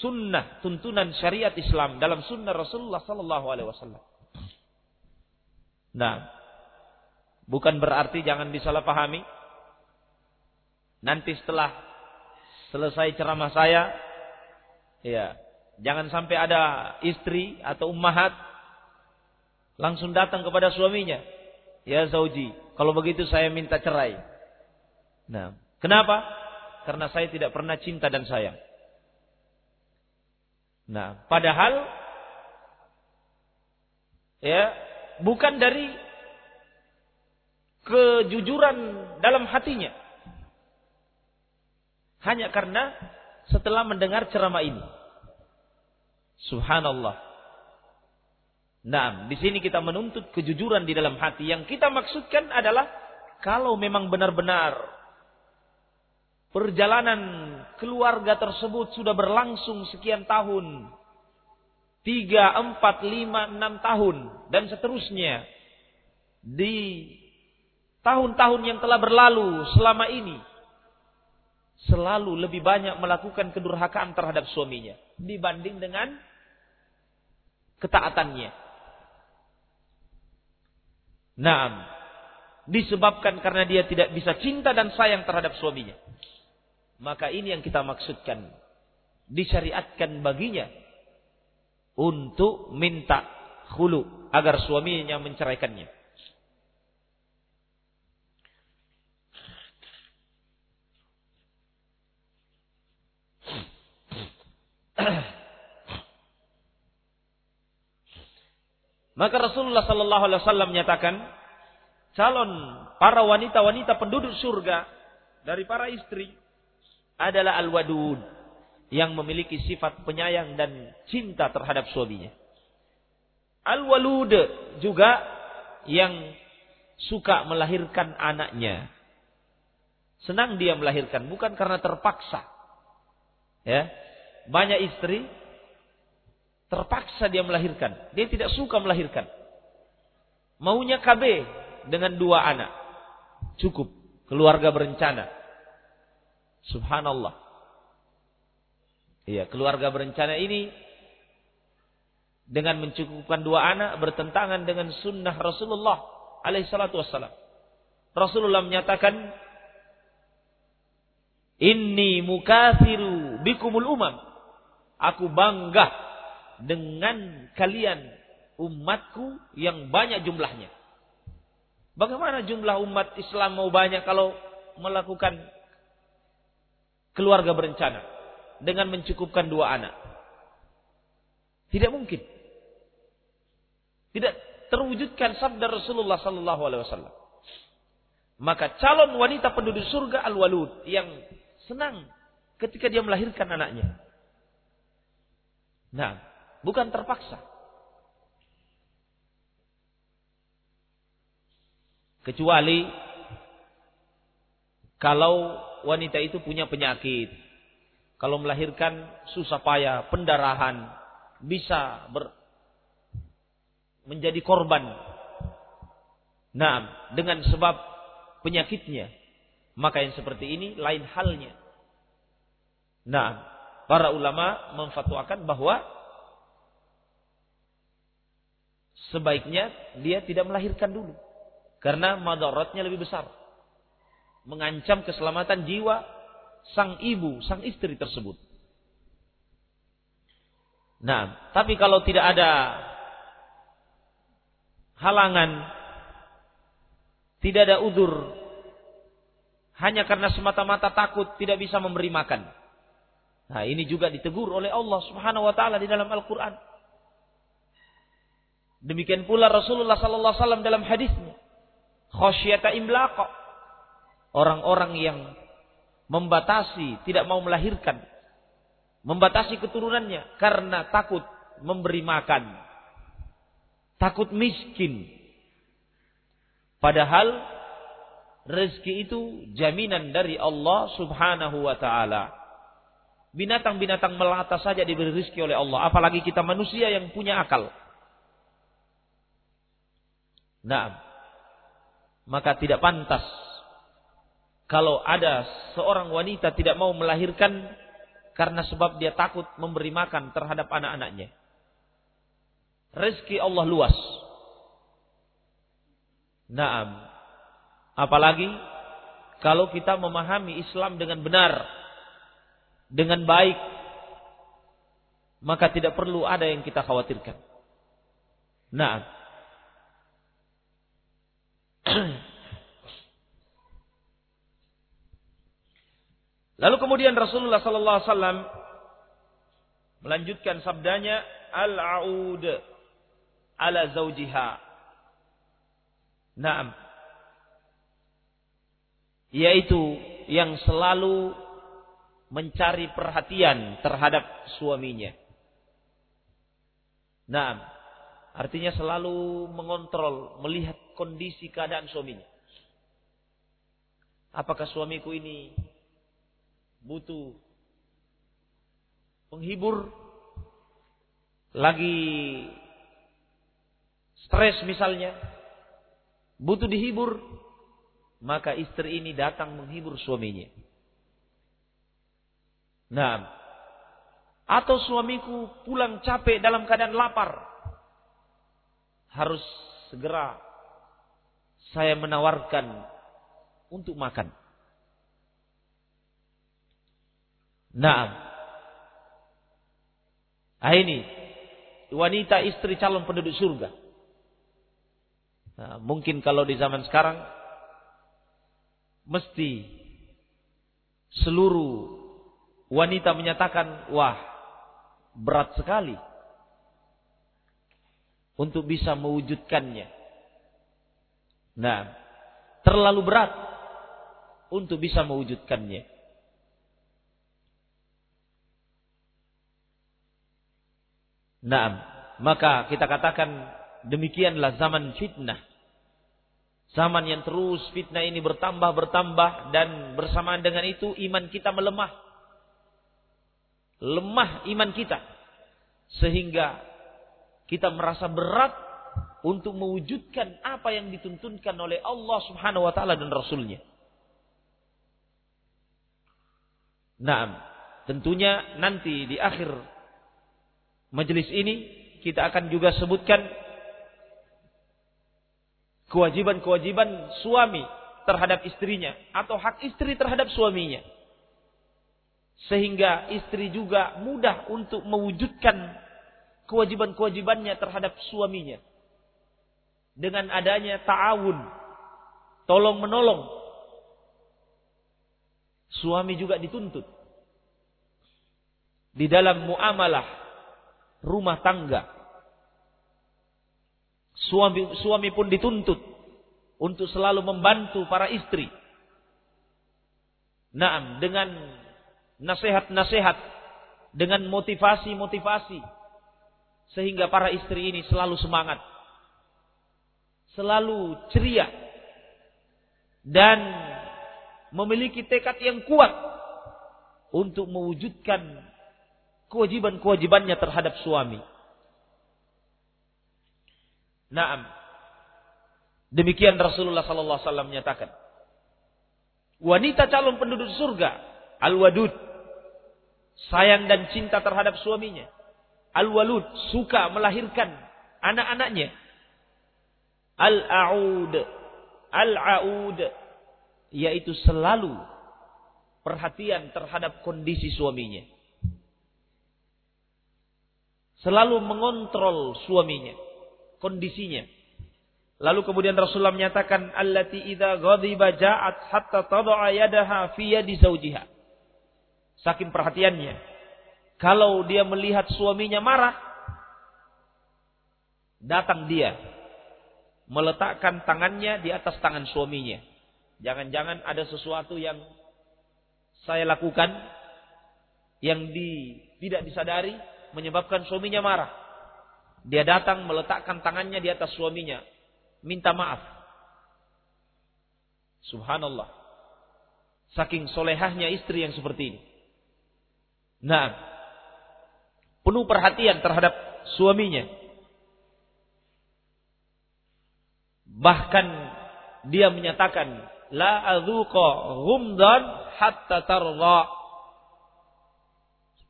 sunnah tuntunan syariat Islam dalam sunnah Rasulullah Sallallahu Alaihi Wasallam. Nah, bukan berarti jangan disalahpahami. Nanti setelah selesai ceramah saya, ya, jangan sampai ada istri atau ummahat langsung datang kepada suaminya. Ya zauji, kalau begitu saya minta cerai. Nah, kenapa? Karena saya tidak pernah cinta dan sayang. Nah, padahal ya bukan dari kejujuran dalam hatinya. Hanya karena setelah mendengar ceramah ini. Subhanallah. Nah, di sini kita menuntut kejujuran di dalam hati. Yang kita maksudkan adalah kalau memang benar-benar perjalanan keluarga tersebut sudah berlangsung sekian tahun. Tiga, empat, lima, enam tahun. Dan seterusnya. Di tahun-tahun yang telah berlalu selama ini. Selalu lebih banyak melakukan kedurhakaan terhadap suaminya. Dibanding dengan ketaatannya. Naam. Disebabkan karena dia tidak bisa cinta dan sayang terhadap suaminya. Maka ini yang kita maksudkan. Disyariatkan baginya. Untuk minta khulu. Agar suaminya menceraikannya. Maka Rasulullah Sallallahu Alaihi Wasallam menyatakan calon para wanita-wanita penduduk surga dari para istri adalah al-wadud yang memiliki sifat penyayang dan cinta terhadap suaminya. Al-walud juga yang suka melahirkan anaknya. Senang dia melahirkan bukan karena terpaksa. Ya. Banyak istri Terpaksa dia melahirkan. Dia tidak suka melahirkan. Maunya KB dengan dua anak. Cukup. Keluarga berencana. Subhanallah. Iya, keluarga berencana ini dengan mencukupkan dua anak bertentangan dengan sunnah Rasulullah alaihissalatu wassalam. Rasulullah menyatakan, Inni mukathiru bikumul umam. Aku bangga dengan kalian umatku yang banyak jumlahnya. Bagaimana jumlah umat Islam mau banyak kalau melakukan keluarga berencana dengan mencukupkan dua anak? Tidak mungkin. Tidak terwujudkan sabda Rasulullah sallallahu alaihi wasallam. Maka calon wanita penduduk surga al-walud yang senang ketika dia melahirkan anaknya. Nah, bukan terpaksa. Kecuali kalau wanita itu punya penyakit. Kalau melahirkan susah payah, pendarahan, bisa ber, menjadi korban. Nah, dengan sebab penyakitnya. Maka yang seperti ini lain halnya. Nah, para ulama memfatwakan bahwa sebaiknya dia tidak melahirkan dulu. Karena madaratnya lebih besar. mengancam keselamatan jiwa sang ibu, sang istri tersebut. Nah, tapi kalau tidak ada halangan, tidak ada udur, hanya karena semata-mata takut tidak bisa memberi makan. Nah, ini juga ditegur oleh Allah Subhanahu wa taala di dalam Al-Qur'an. Demikian pula Rasulullah sallallahu alaihi wasallam dalam hadisnya, khasyata imlaqa. Orang-orang yang membatasi, tidak mau melahirkan, membatasi keturunannya karena takut memberi makan. Takut miskin. Padahal rezeki itu jaminan dari Allah Subhanahu wa taala. Binatang-binatang melata saja diberi rezeki oleh Allah, apalagi kita manusia yang punya akal. Nah, maka tidak pantas kalau ada seorang wanita tidak mau melahirkan karena sebab dia takut memberi makan terhadap anak-anaknya. Rezeki Allah luas. Naam. Apalagi kalau kita memahami Islam dengan benar, dengan baik, maka tidak perlu ada yang kita khawatirkan. Nah, <clears throat> Lalu kemudian Rasulullah sallallahu alaihi wasallam melanjutkan sabdanya al-aud ala zaujiha. Naam yaitu yang selalu mencari perhatian terhadap suaminya. Nah, artinya selalu mengontrol, melihat kondisi keadaan suaminya. Apakah suamiku ini butuh penghibur, lagi stres misalnya, butuh dihibur, maka istri ini datang menghibur suaminya. Nah, atau suamiku pulang capek dalam keadaan lapar. Harus segera saya menawarkan untuk makan. Nah, ah ini wanita istri calon penduduk surga. Nah, mungkin kalau di zaman sekarang mesti seluruh wanita menyatakan, wah berat sekali untuk bisa mewujudkannya. Nah, terlalu berat untuk bisa mewujudkannya. Nah, maka kita katakan demikianlah zaman fitnah. Zaman yang terus fitnah ini bertambah bertambah dan bersamaan dengan itu iman kita melemah. Lemah iman kita. Sehingga kita merasa berat untuk mewujudkan apa yang dituntunkan oleh Allah Subhanahu wa taala dan rasulnya. Nah, tentunya nanti di akhir majelis ini kita akan juga sebutkan kewajiban-kewajiban suami terhadap istrinya atau hak istri terhadap suaminya. Sehingga istri juga mudah untuk mewujudkan kewajiban-kewajibannya terhadap suaminya. Dengan adanya ta'awun, tolong menolong. Suami juga dituntut di dalam muamalah rumah tangga Suami, suami pun dituntut untuk selalu membantu para istri. Naam, dengan nasihat-nasihat, dengan motivasi-motivasi. Sehingga para istri ini selalu semangat. Selalu ceria. Dan memiliki tekad yang kuat untuk mewujudkan kewajiban-kewajibannya terhadap suami. Naam. Demikian Rasulullah sallallahu alaihi wasallam menyatakan. Wanita calon penduduk surga, al-wadud, sayang dan cinta terhadap suaminya. Al-walud, suka melahirkan anak-anaknya. Al-a'ud, al-a'ud, yaitu selalu perhatian terhadap kondisi suaminya. Selalu mengontrol suaminya, kondisinya. Lalu kemudian Rasulullah menyatakan allati idza ghadiba ja'at hatta tad'a yadaha fi yadi zawjiha. Saking perhatiannya. Kalau dia melihat suaminya marah, datang dia meletakkan tangannya di atas tangan suaminya. Jangan-jangan ada sesuatu yang saya lakukan yang di, tidak disadari menyebabkan suaminya marah. Dia datang meletakkan tangannya di atas suaminya, minta maaf. Subhanallah. Saking solehahnya istri yang seperti ini. Nah, penuh perhatian terhadap suaminya. Bahkan dia menyatakan, La adzuqa ghumdan hatta tarda.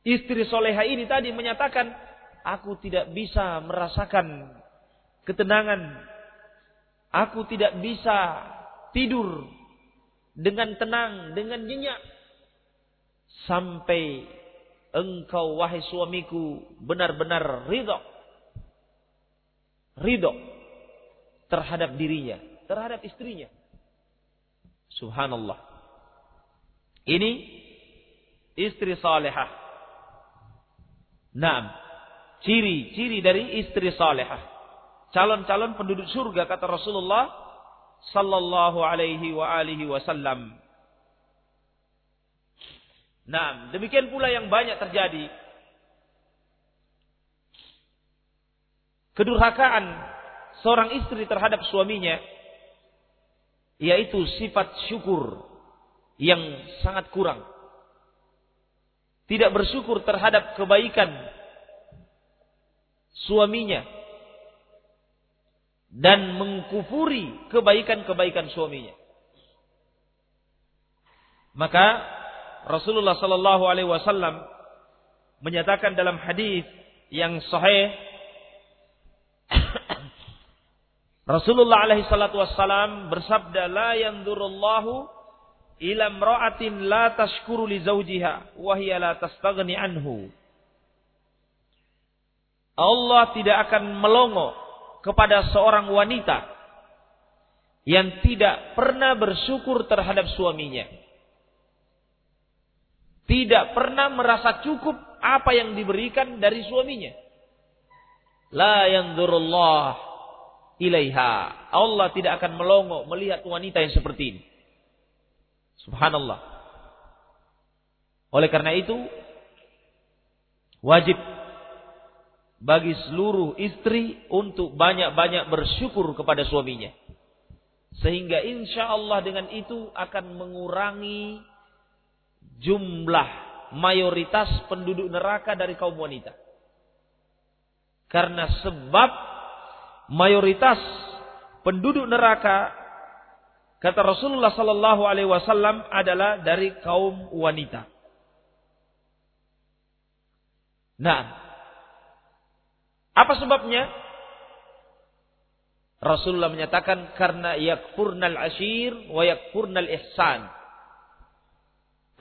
Istri soleha ini tadi menyatakan, aku tidak bisa merasakan ketenangan. Aku tidak bisa tidur dengan tenang, dengan nyenyak. Sampai engkau wahai suamiku benar-benar ridho. Ridho terhadap dirinya, terhadap istrinya. Subhanallah. Ini istri salehah. Nah, ciri-ciri dari istri salehah. Calon-calon penduduk surga kata Rasulullah sallallahu alaihi wa alihi wasallam. Nah, demikian pula yang banyak terjadi. Kedurhakaan seorang istri terhadap suaminya yaitu sifat syukur yang sangat kurang tidak bersyukur terhadap kebaikan suaminya dan mengkufuri kebaikan-kebaikan suaminya. Maka Rasulullah sallallahu alaihi wasallam menyatakan dalam hadis yang sahih <coughs> Rasulullah alaihi salatu wassalam bersabda la ila imra'atin la tashkuru li zawjiha wa hiya la tastaghni anhu. Allah tidak akan melongo kepada seorang wanita yang tidak pernah bersyukur terhadap suaminya. Tidak pernah merasa cukup apa yang diberikan dari suaminya. La yanzurullah ilaiha. Allah tidak akan melongo melihat wanita yang seperti ini. Subhanallah. Oleh karena itu, wajib bagi seluruh istri untuk banyak-banyak bersyukur kepada suaminya. Sehingga insya Allah dengan itu akan mengurangi jumlah mayoritas penduduk neraka dari kaum wanita. Karena sebab mayoritas penduduk neraka Kata Rasulullah sallallahu alaihi wasallam adalah dari kaum wanita. Nah, apa sebabnya? Rasulullah menyatakan karena yakfurnal ashir wa yakfurnal ihsan.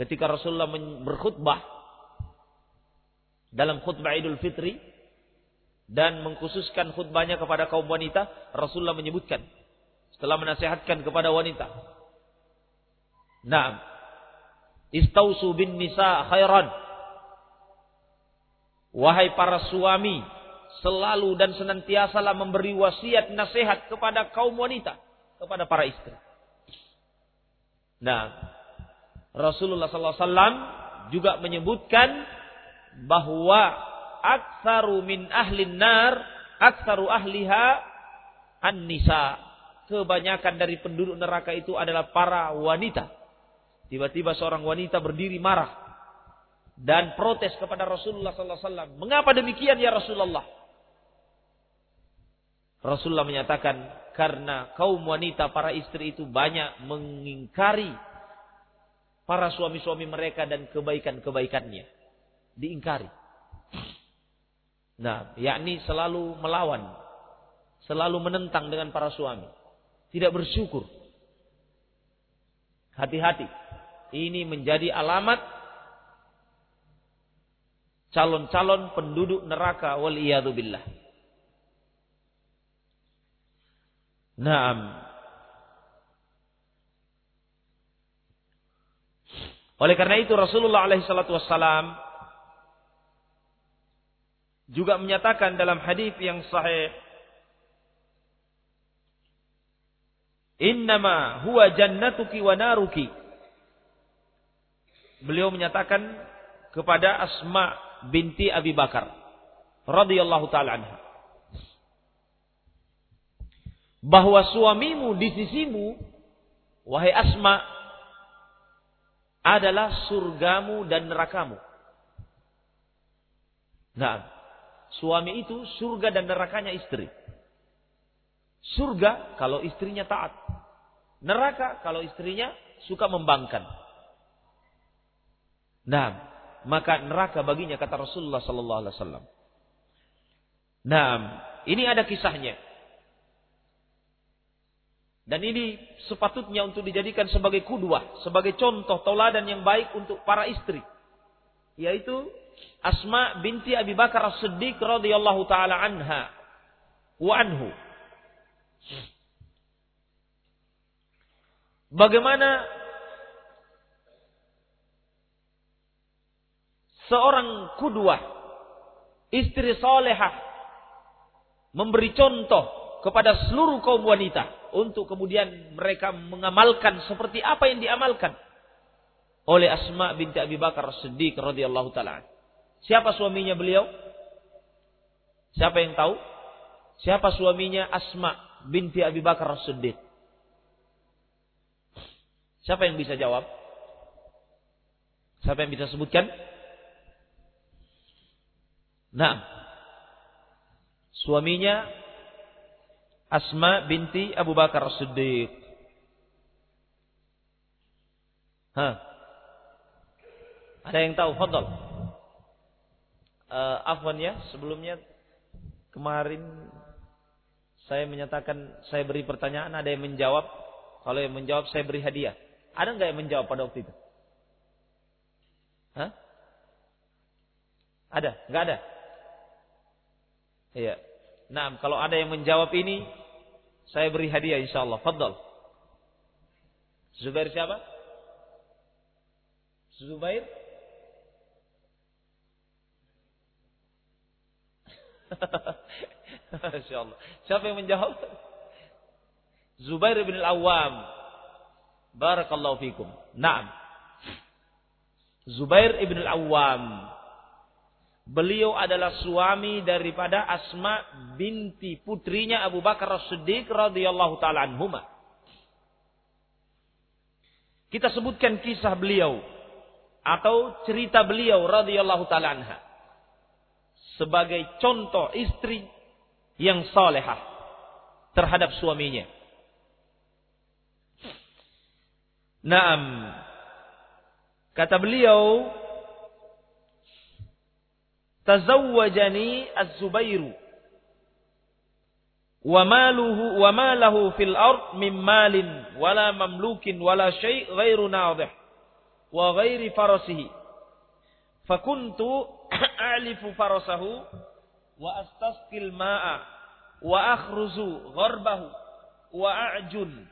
Ketika Rasulullah berkhutbah dalam khutbah Idul Fitri dan mengkhususkan khutbahnya kepada kaum wanita, Rasulullah menyebutkan telah menasihatkan kepada wanita. Nah, istausu bin nisa khairan. Wahai para suami, selalu dan senantiasalah memberi wasiat nasihat kepada kaum wanita, kepada para istri. Nah, Rasulullah SAW juga menyebutkan bahwa aksaru min ahlin nar, aksaru ahliha an-nisa kebanyakan dari penduduk neraka itu adalah para wanita. Tiba-tiba seorang wanita berdiri marah dan protes kepada Rasulullah sallallahu alaihi wasallam. Mengapa demikian ya Rasulullah? Rasulullah menyatakan karena kaum wanita para istri itu banyak mengingkari para suami-suami mereka dan kebaikan-kebaikannya. Diingkari. Nah, yakni selalu melawan, selalu menentang dengan para suami tidak bersyukur. Hati-hati. Ini menjadi alamat calon-calon penduduk neraka wal billah. Naam. Oleh karena itu Rasulullah alaihi salatu wassalam juga menyatakan dalam hadis yang sahih Innama huwa jannatuki wa naruki. Beliau menyatakan kepada Asma binti Abi Bakar radhiyallahu taala anha bahwa suamimu di sisimu wahai Asma adalah surgamu dan nerakamu. Nah, suami itu surga dan nerakanya istri. Surga kalau istrinya taat. Neraka kalau istrinya suka membangkan. Nah, maka neraka baginya kata Rasulullah sallallahu alaihi wasallam. Nah, ini ada kisahnya. Dan ini sepatutnya untuk dijadikan sebagai kudwah, sebagai contoh tauladan yang baik untuk para istri. Yaitu Asma binti Abi Bakar As-Siddiq radhiyallahu taala anha wa anhu. Bagaimana seorang kudwah, istri solehah, memberi contoh kepada seluruh kaum wanita untuk kemudian mereka mengamalkan seperti apa yang diamalkan oleh Asma binti Abi Bakar Siddiq radhiyallahu taala. Siapa suaminya beliau? Siapa yang tahu? Siapa suaminya Asma binti Abi Bakar As-Siddiq. Siapa yang bisa jawab? Siapa yang bisa sebutkan? Nah, suaminya Asma binti Abu Bakar As-Siddiq. Hah. Ada yang tahu? Fadal. Uh, Afwan ya, sebelumnya kemarin saya menyatakan saya beri pertanyaan, ada yang menjawab. Kalau yang menjawab saya beri hadiah. Ada nggak yang menjawab pada waktu itu? Hah? Ada? Nggak ada? Iya. Nah, kalau ada yang menjawab ini, saya beri hadiah insya Allah. Fadl. Zubair siapa? Zubair? <laughs> Masya Allah. Siapa yang menjawab? Zubair bin Al-Awwam. Barakallahu fikum. Naam. Zubair ibn Al-Awwam. Beliau adalah suami daripada Asma binti putrinya Abu Bakar As-Siddiq radhiyallahu taala anhuma. Kita sebutkan kisah beliau atau cerita beliau radhiyallahu taala anha sebagai contoh istri yang salehah terhadap suaminya. Naam. Kata beliau, "Tazawwajani Az-Zubairu wa maluhu wa malahu fil ard min malin wala mamlukin wala syai' ghairu nadhih wa ghairi farasihi." Fakuntu a'lifu farasahu wa astasqil ma'a wa akhruzu gharbahu wa a'jun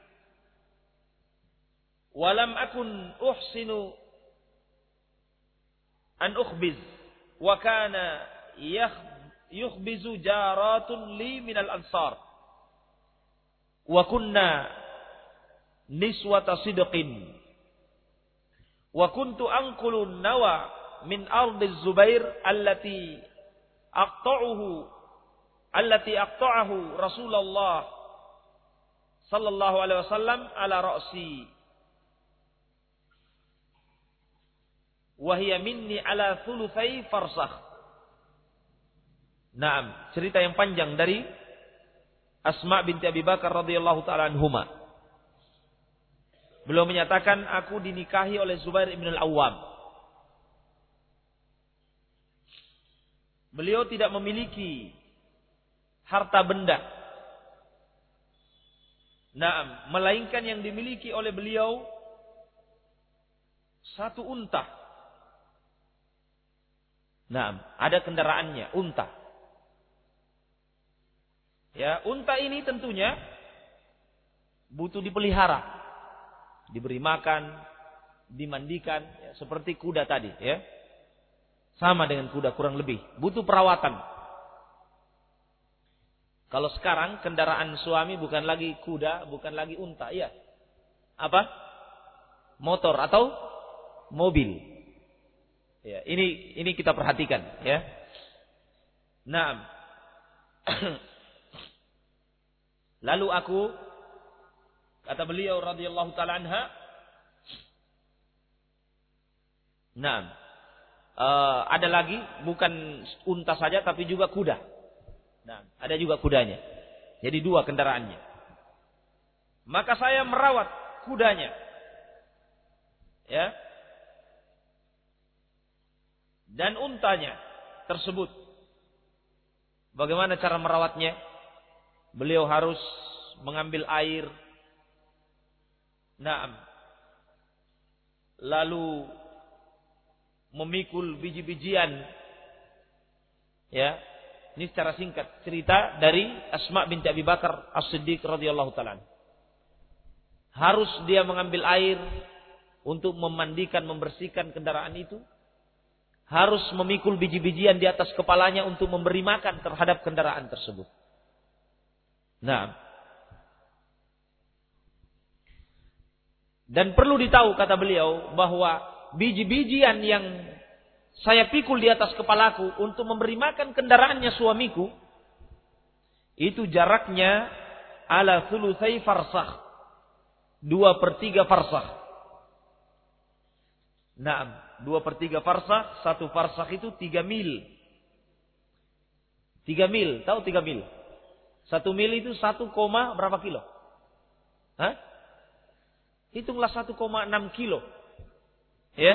wa lam akun uhsinu an ukhbiz wa kana yukhbizu jaratun li min al ansar wa kunna niswata sidqin wa kuntu anqulu nawa min ardi Zubair allati aqta'uhu allati aqta'ahu Rasulullah sallallahu alaihi wasallam ala ra'si wa hiya minni ala thuluthai farsakh Naam, cerita yang panjang dari Asma binti Abi Bakar radhiyallahu taala anhuma. Beliau menyatakan aku dinikahi oleh Zubair bin Al-Awwam. Beliau tidak memiliki harta benda. Nah, melainkan yang dimiliki oleh beliau satu unta. Nah, ada kendaraannya, unta. Ya, unta ini tentunya butuh dipelihara, diberi makan, dimandikan, ya, seperti kuda tadi, ya. Sama dengan kuda kurang lebih, butuh perawatan. Kalau sekarang kendaraan suami bukan lagi kuda, bukan lagi unta, ya. Apa? Motor atau mobil. Ya, ini ini kita perhatikan, ya. Nah, <clears throat> lalu aku kata beliau radhiyallahu taala anha, nah, uh, ada lagi bukan unta saja tapi juga kuda. Nah, ada juga kudanya. Jadi dua kendaraannya. Maka saya merawat kudanya. Ya. Dan untanya tersebut. Bagaimana cara merawatnya? Beliau harus mengambil air. Nah, lalu memikul biji-bijian ya ini secara singkat cerita dari Asma binti Abi Bakar As-Siddiq radhiyallahu taala. Harus dia mengambil air untuk memandikan, membersihkan kendaraan itu. Harus memikul biji-bijian di atas kepalanya untuk memberi makan terhadap kendaraan tersebut. Nah, dan perlu ditahu kata beliau bahwa biji-bijian yang saya pikul di atas kepalaku untuk memberi makan kendaraannya suamiku, itu jaraknya ala thuluthai farsah. Dua per tiga farsah. Nah, dua per tiga farsah, satu farsah itu tiga mil. Tiga mil, tahu tiga mil? Satu mil itu satu koma berapa kilo? Hah? Hitunglah satu koma enam kilo. Ya,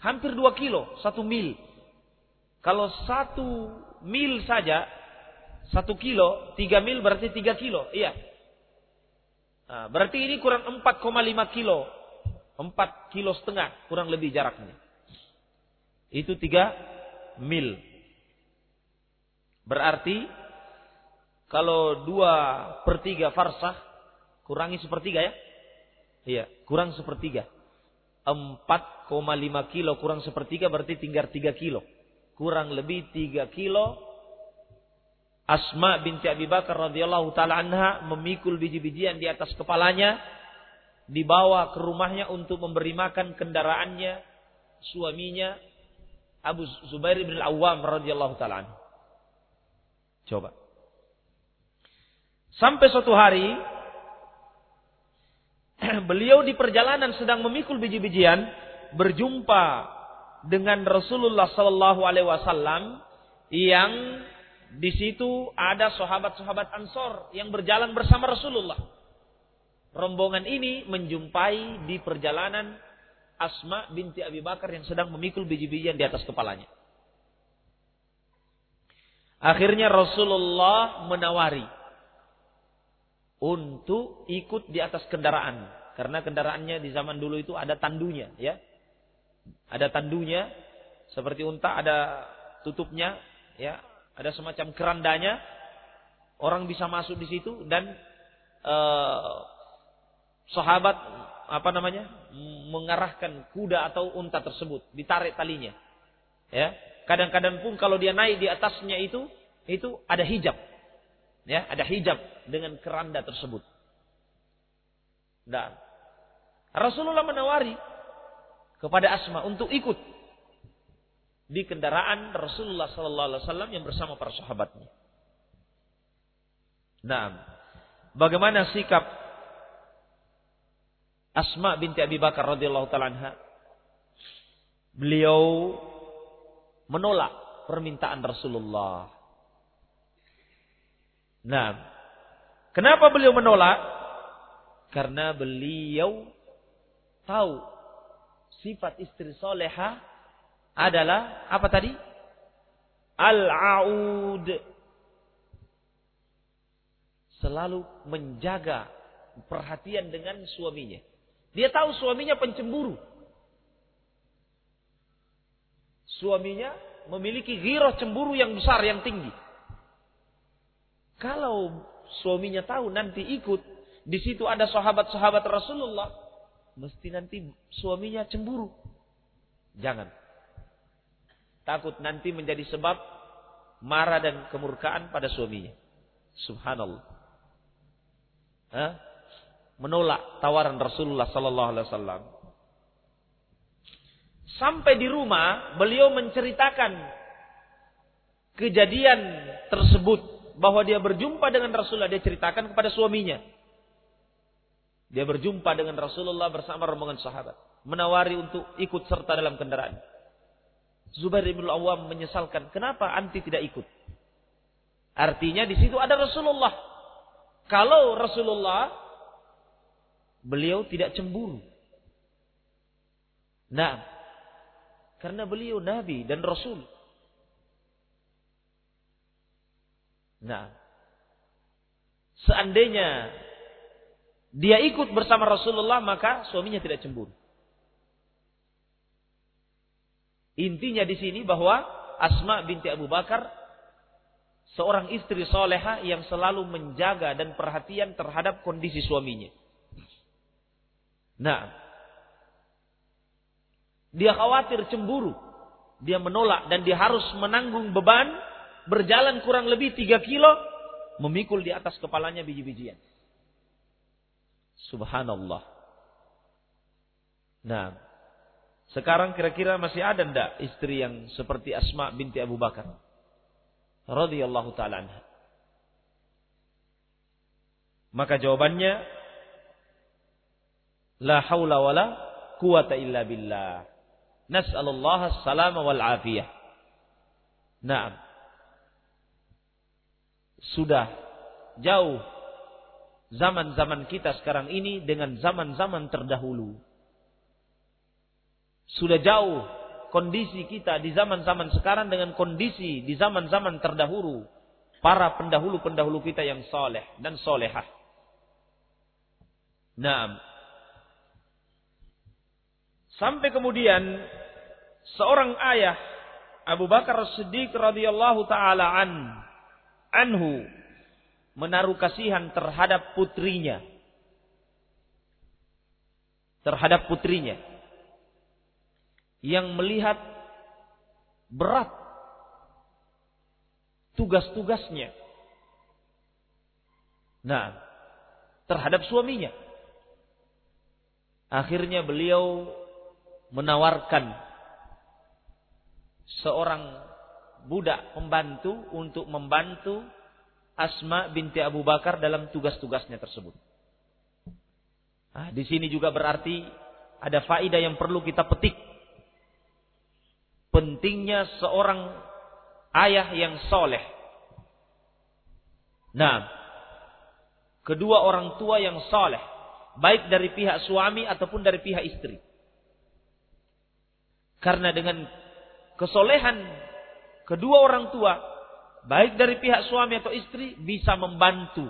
Hampir dua kilo, satu mil. Kalau satu mil saja, satu kilo, tiga mil berarti tiga kilo. Iya. Nah, berarti ini kurang 4,5 kilo. Empat kilo setengah, kurang lebih jaraknya. Itu tiga mil. Berarti kalau dua per tiga farsah, kurangi sepertiga ya. Iya, kurang sepertiga. 4,5 kilo kurang sepertiga berarti tinggal 3 kilo. Kurang lebih 3 kilo. Asma binti Abi Bakar radhiyallahu taala anha memikul biji-bijian di atas kepalanya dibawa ke rumahnya untuk memberi makan kendaraannya suaminya Abu Zubair bin Al-Awwam radhiyallahu taala Coba. Sampai suatu hari <clears throat> beliau di perjalanan sedang memikul biji-bijian berjumpa dengan Rasulullah Sallallahu Alaihi Wasallam yang di situ ada sahabat-sahabat Ansor yang berjalan bersama Rasulullah. Rombongan ini menjumpai di perjalanan Asma binti Abi Bakar yang sedang memikul biji-bijian di atas kepalanya. Akhirnya Rasulullah menawari untuk ikut di atas kendaraan. Karena kendaraannya di zaman dulu itu ada tandunya ya. Ada tandunya seperti unta ada tutupnya ya. Ada semacam kerandanya. Orang bisa masuk di situ dan eh, sahabat apa namanya mengarahkan kuda atau unta tersebut ditarik talinya ya kadang-kadang pun kalau dia naik di atasnya itu itu ada hijab Ya, ada hijab dengan keranda tersebut. Dan Rasulullah menawari kepada Asma untuk ikut di kendaraan Rasulullah sallallahu alaihi wasallam yang bersama para sahabatnya. Nah, bagaimana sikap Asma binti Abi Bakar radhiyallahu taala anha? Beliau menolak permintaan Rasulullah Nah, kenapa beliau menolak? Karena beliau tahu sifat istri soleha adalah apa tadi? Al-aud. Selalu menjaga perhatian dengan suaminya. Dia tahu suaminya pencemburu. Suaminya memiliki giro cemburu yang besar, yang tinggi. Kalau suaminya tahu nanti ikut, di situ ada sahabat-sahabat Rasulullah, mesti nanti suaminya cemburu. Jangan. Takut nanti menjadi sebab marah dan kemurkaan pada suaminya. Subhanallah. Hah? Menolak tawaran Rasulullah sallallahu alaihi wasallam. Sampai di rumah, beliau menceritakan kejadian tersebut bahwa dia berjumpa dengan Rasulullah, dia ceritakan kepada suaminya. Dia berjumpa dengan Rasulullah bersama rombongan sahabat, menawari untuk ikut serta dalam kendaraan. Zubair bin Awam menyesalkan, kenapa anti tidak ikut? Artinya di situ ada Rasulullah. Kalau Rasulullah, beliau tidak cemburu. Nah, karena beliau Nabi dan Rasul. Nah, seandainya dia ikut bersama Rasulullah, maka suaminya tidak cemburu. Intinya di sini bahwa Asma binti Abu Bakar seorang istri soleha yang selalu menjaga dan perhatian terhadap kondisi suaminya. Nah, dia khawatir cemburu. Dia menolak dan dia harus menanggung beban berjalan kurang lebih tiga kilo memikul di atas kepalanya biji-bijian. Subhanallah. Nah, sekarang kira-kira masih ada ndak istri yang seperti Asma binti Abu Bakar? radhiyallahu taala. Maka jawabannya la haula wala quwata illa billah. Nas'alullah salama wal afiyah. Naam. Sudah jauh zaman-zaman kita sekarang ini dengan zaman-zaman terdahulu. Sudah jauh kondisi kita di zaman-zaman sekarang dengan kondisi di zaman-zaman terdahulu. Para pendahulu-pendahulu kita yang soleh dan solehah. Nah, sampai kemudian seorang ayah Abu Bakar Siddiq radhiyallahu taala an anhu menaruh kasihan terhadap putrinya terhadap putrinya yang melihat berat tugas-tugasnya. Nah, terhadap suaminya. Akhirnya beliau menawarkan seorang budak pembantu untuk membantu Asma binti Abu Bakar dalam tugas-tugasnya tersebut. Nah, di sini juga berarti ada faedah yang perlu kita petik pentingnya seorang ayah yang soleh. Nah, kedua orang tua yang soleh, baik dari pihak suami ataupun dari pihak istri. Karena dengan kesolehan kedua orang tua, baik dari pihak suami atau istri, bisa membantu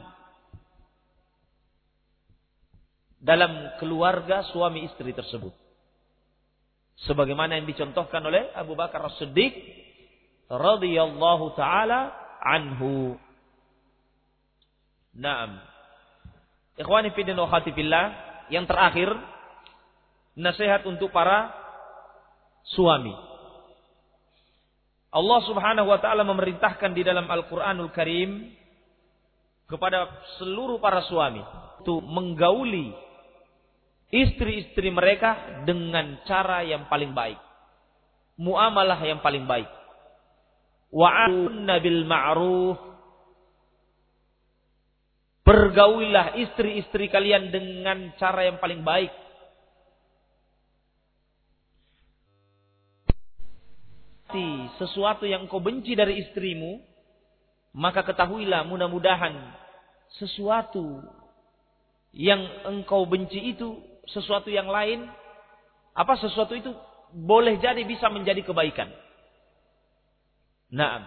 dalam keluarga suami istri tersebut sebagaimana yang dicontohkan oleh Abu Bakar As-Siddiq radhiyallahu taala anhu. Naam. Ikhwani fi din yang terakhir nasihat untuk para suami. Allah Subhanahu wa taala memerintahkan di dalam Al-Qur'anul Karim kepada seluruh para suami untuk menggauli istri-istri mereka dengan cara yang paling baik. Muamalah yang paling baik. Wa'anna bil ma'ruf. Pergaulilah istri-istri kalian dengan cara yang paling baik. Sesuatu yang kau benci dari istrimu, maka ketahuilah mudah-mudahan sesuatu yang engkau benci itu sesuatu yang lain, apa sesuatu itu boleh jadi bisa menjadi kebaikan. Nah,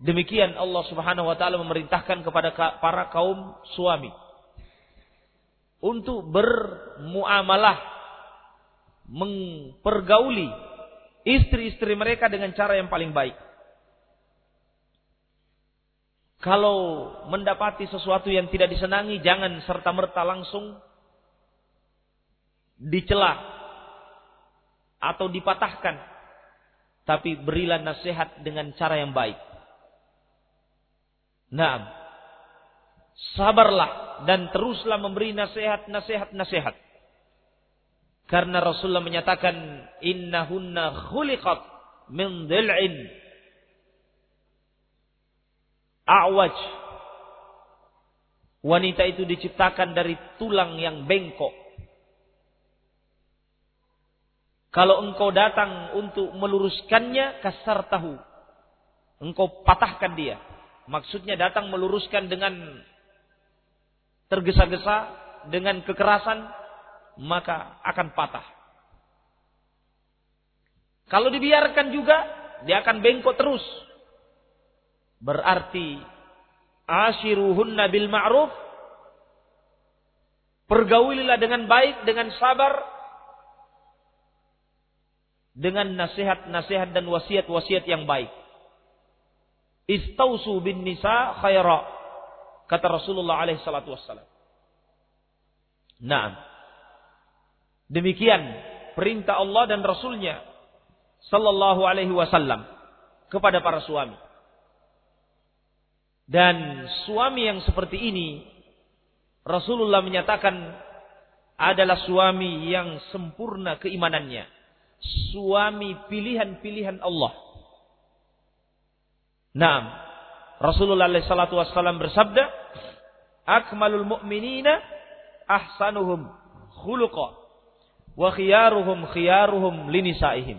demikian Allah Subhanahu wa taala memerintahkan kepada para kaum suami untuk bermuamalah mempergauli istri-istri mereka dengan cara yang paling baik. Kalau mendapati sesuatu yang tidak disenangi, jangan serta-merta langsung dicela atau dipatahkan. Tapi berilah nasihat dengan cara yang baik. Nah, sabarlah dan teruslah memberi nasihat, nasihat, nasihat. Karena Rasulullah menyatakan innahunna khuliqat min dhil'in a'waj. Wanita itu diciptakan dari tulang yang bengkok. Kalau engkau datang untuk meluruskannya, kasar tahu. Engkau patahkan dia. Maksudnya datang meluruskan dengan tergesa-gesa, dengan kekerasan, maka akan patah. Kalau dibiarkan juga, dia akan bengkok terus. Berarti ashiruhunna bil ma'ruf pergaulilah dengan baik, dengan sabar, dengan nasihat-nasihat dan wasiat-wasiat yang baik. Istausu bin nisa khaira kata Rasulullah alaihi salatu wassalam. Nah, Demikian perintah Allah dan Rasulnya Sallallahu alaihi wasallam kepada para suami. Dan suami yang seperti ini Rasulullah menyatakan adalah suami yang sempurna keimanannya. Suami pilihan-pilihan Allah. Nah, Rasulullah sallallahu wasallam bersabda, "Akmalul mu'minina ahsanuhum khuluqa." Wa khiyaruhum khiyaruhum linisaihim.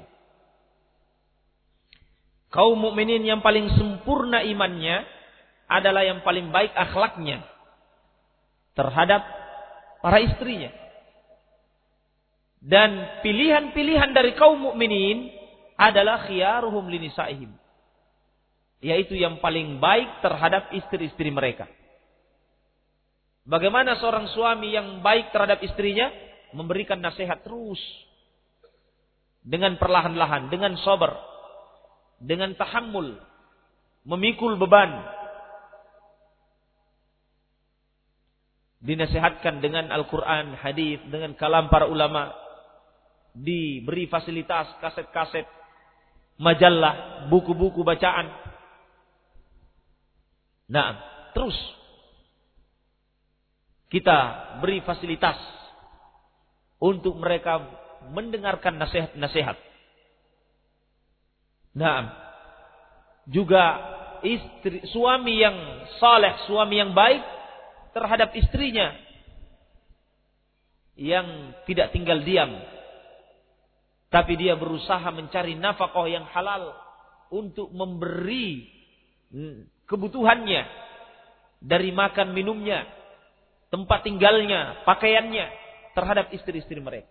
Kaum mukminin yang paling sempurna imannya adalah yang paling baik akhlaknya terhadap para istrinya. Dan pilihan-pilihan dari kaum mukminin adalah khiyaruhum linisaihim. Yaitu yang paling baik terhadap istri-istri mereka. Bagaimana seorang suami yang baik terhadap istrinya? Memberikan nasihat terus dengan perlahan-lahan, dengan sabar, dengan tahammul, memikul beban. Dinasihatkan dengan Al-Quran, hadis, dengan kalam para ulama. Diberi fasilitas kaset-kaset, majalah, buku-buku bacaan. Nah, terus kita beri fasilitas untuk mereka mendengarkan nasihat-nasihat. Nah, juga istri suami yang saleh, suami yang baik terhadap istrinya yang tidak tinggal diam. Tapi dia berusaha mencari nafkah yang halal untuk memberi kebutuhannya dari makan minumnya, tempat tinggalnya, pakaiannya terhadap istri-istri mereka.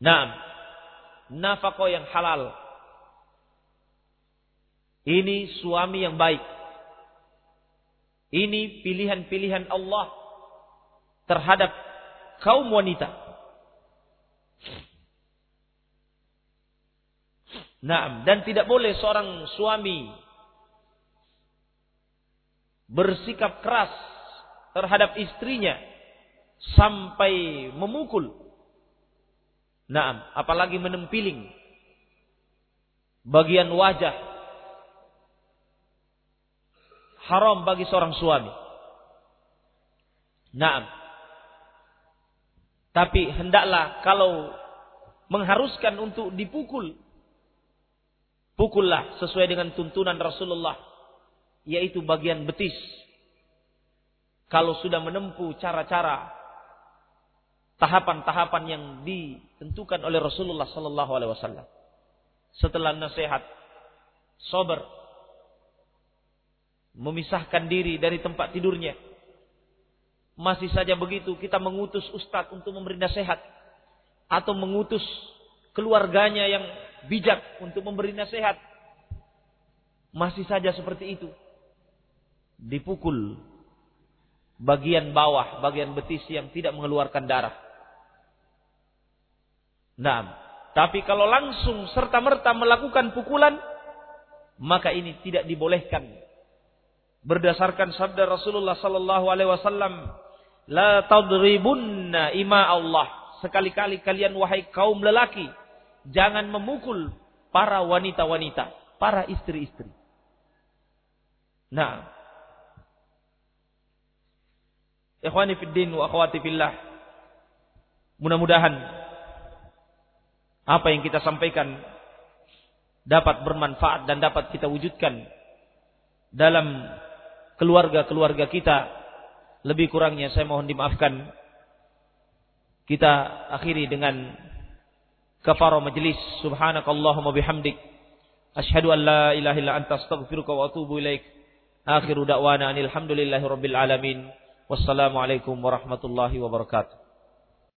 Nah, nafkah yang halal. Ini suami yang baik. Ini pilihan-pilihan Allah terhadap kaum wanita. Nah, dan tidak boleh seorang suami bersikap keras terhadap istrinya sampai memukul. Naam, apalagi menempiling bagian wajah haram bagi seorang suami. Naam. Tapi hendaklah kalau mengharuskan untuk dipukul, pukullah sesuai dengan tuntunan Rasulullah, yaitu bagian betis. Kalau sudah menempuh cara-cara tahapan-tahapan yang ditentukan oleh Rasulullah sallallahu alaihi wasallam. Setelah nasihat, sabar, memisahkan diri dari tempat tidurnya. Masih saja begitu kita mengutus ustadz untuk memberi nasihat atau mengutus keluarganya yang bijak untuk memberi nasihat. Masih saja seperti itu. Dipukul bagian bawah, bagian betis yang tidak mengeluarkan darah Nah, tapi kalau langsung serta-merta melakukan pukulan, maka ini tidak dibolehkan. Berdasarkan sabda Rasulullah sallallahu alaihi wasallam, "La tadribunna ima Allah." Sekali-kali kalian wahai kaum lelaki, jangan memukul para wanita-wanita, para istri-istri. Nah, Ikhwani fid din wa akhwati fillah. Mudah-mudahan apa yang kita sampaikan dapat bermanfaat dan dapat kita wujudkan dalam keluarga-keluarga kita. Lebih kurangnya saya mohon dimaafkan. Kita akhiri dengan kafarah majlis. Subhanakallahumma bihamdik. Ashhadu an la ilaha illa anta astaghfiruka wa atubu ilaik. Akhiru da'wana alhamdulillahi rabbil alamin. Wassalamualaikum warahmatullahi wabarakatuh.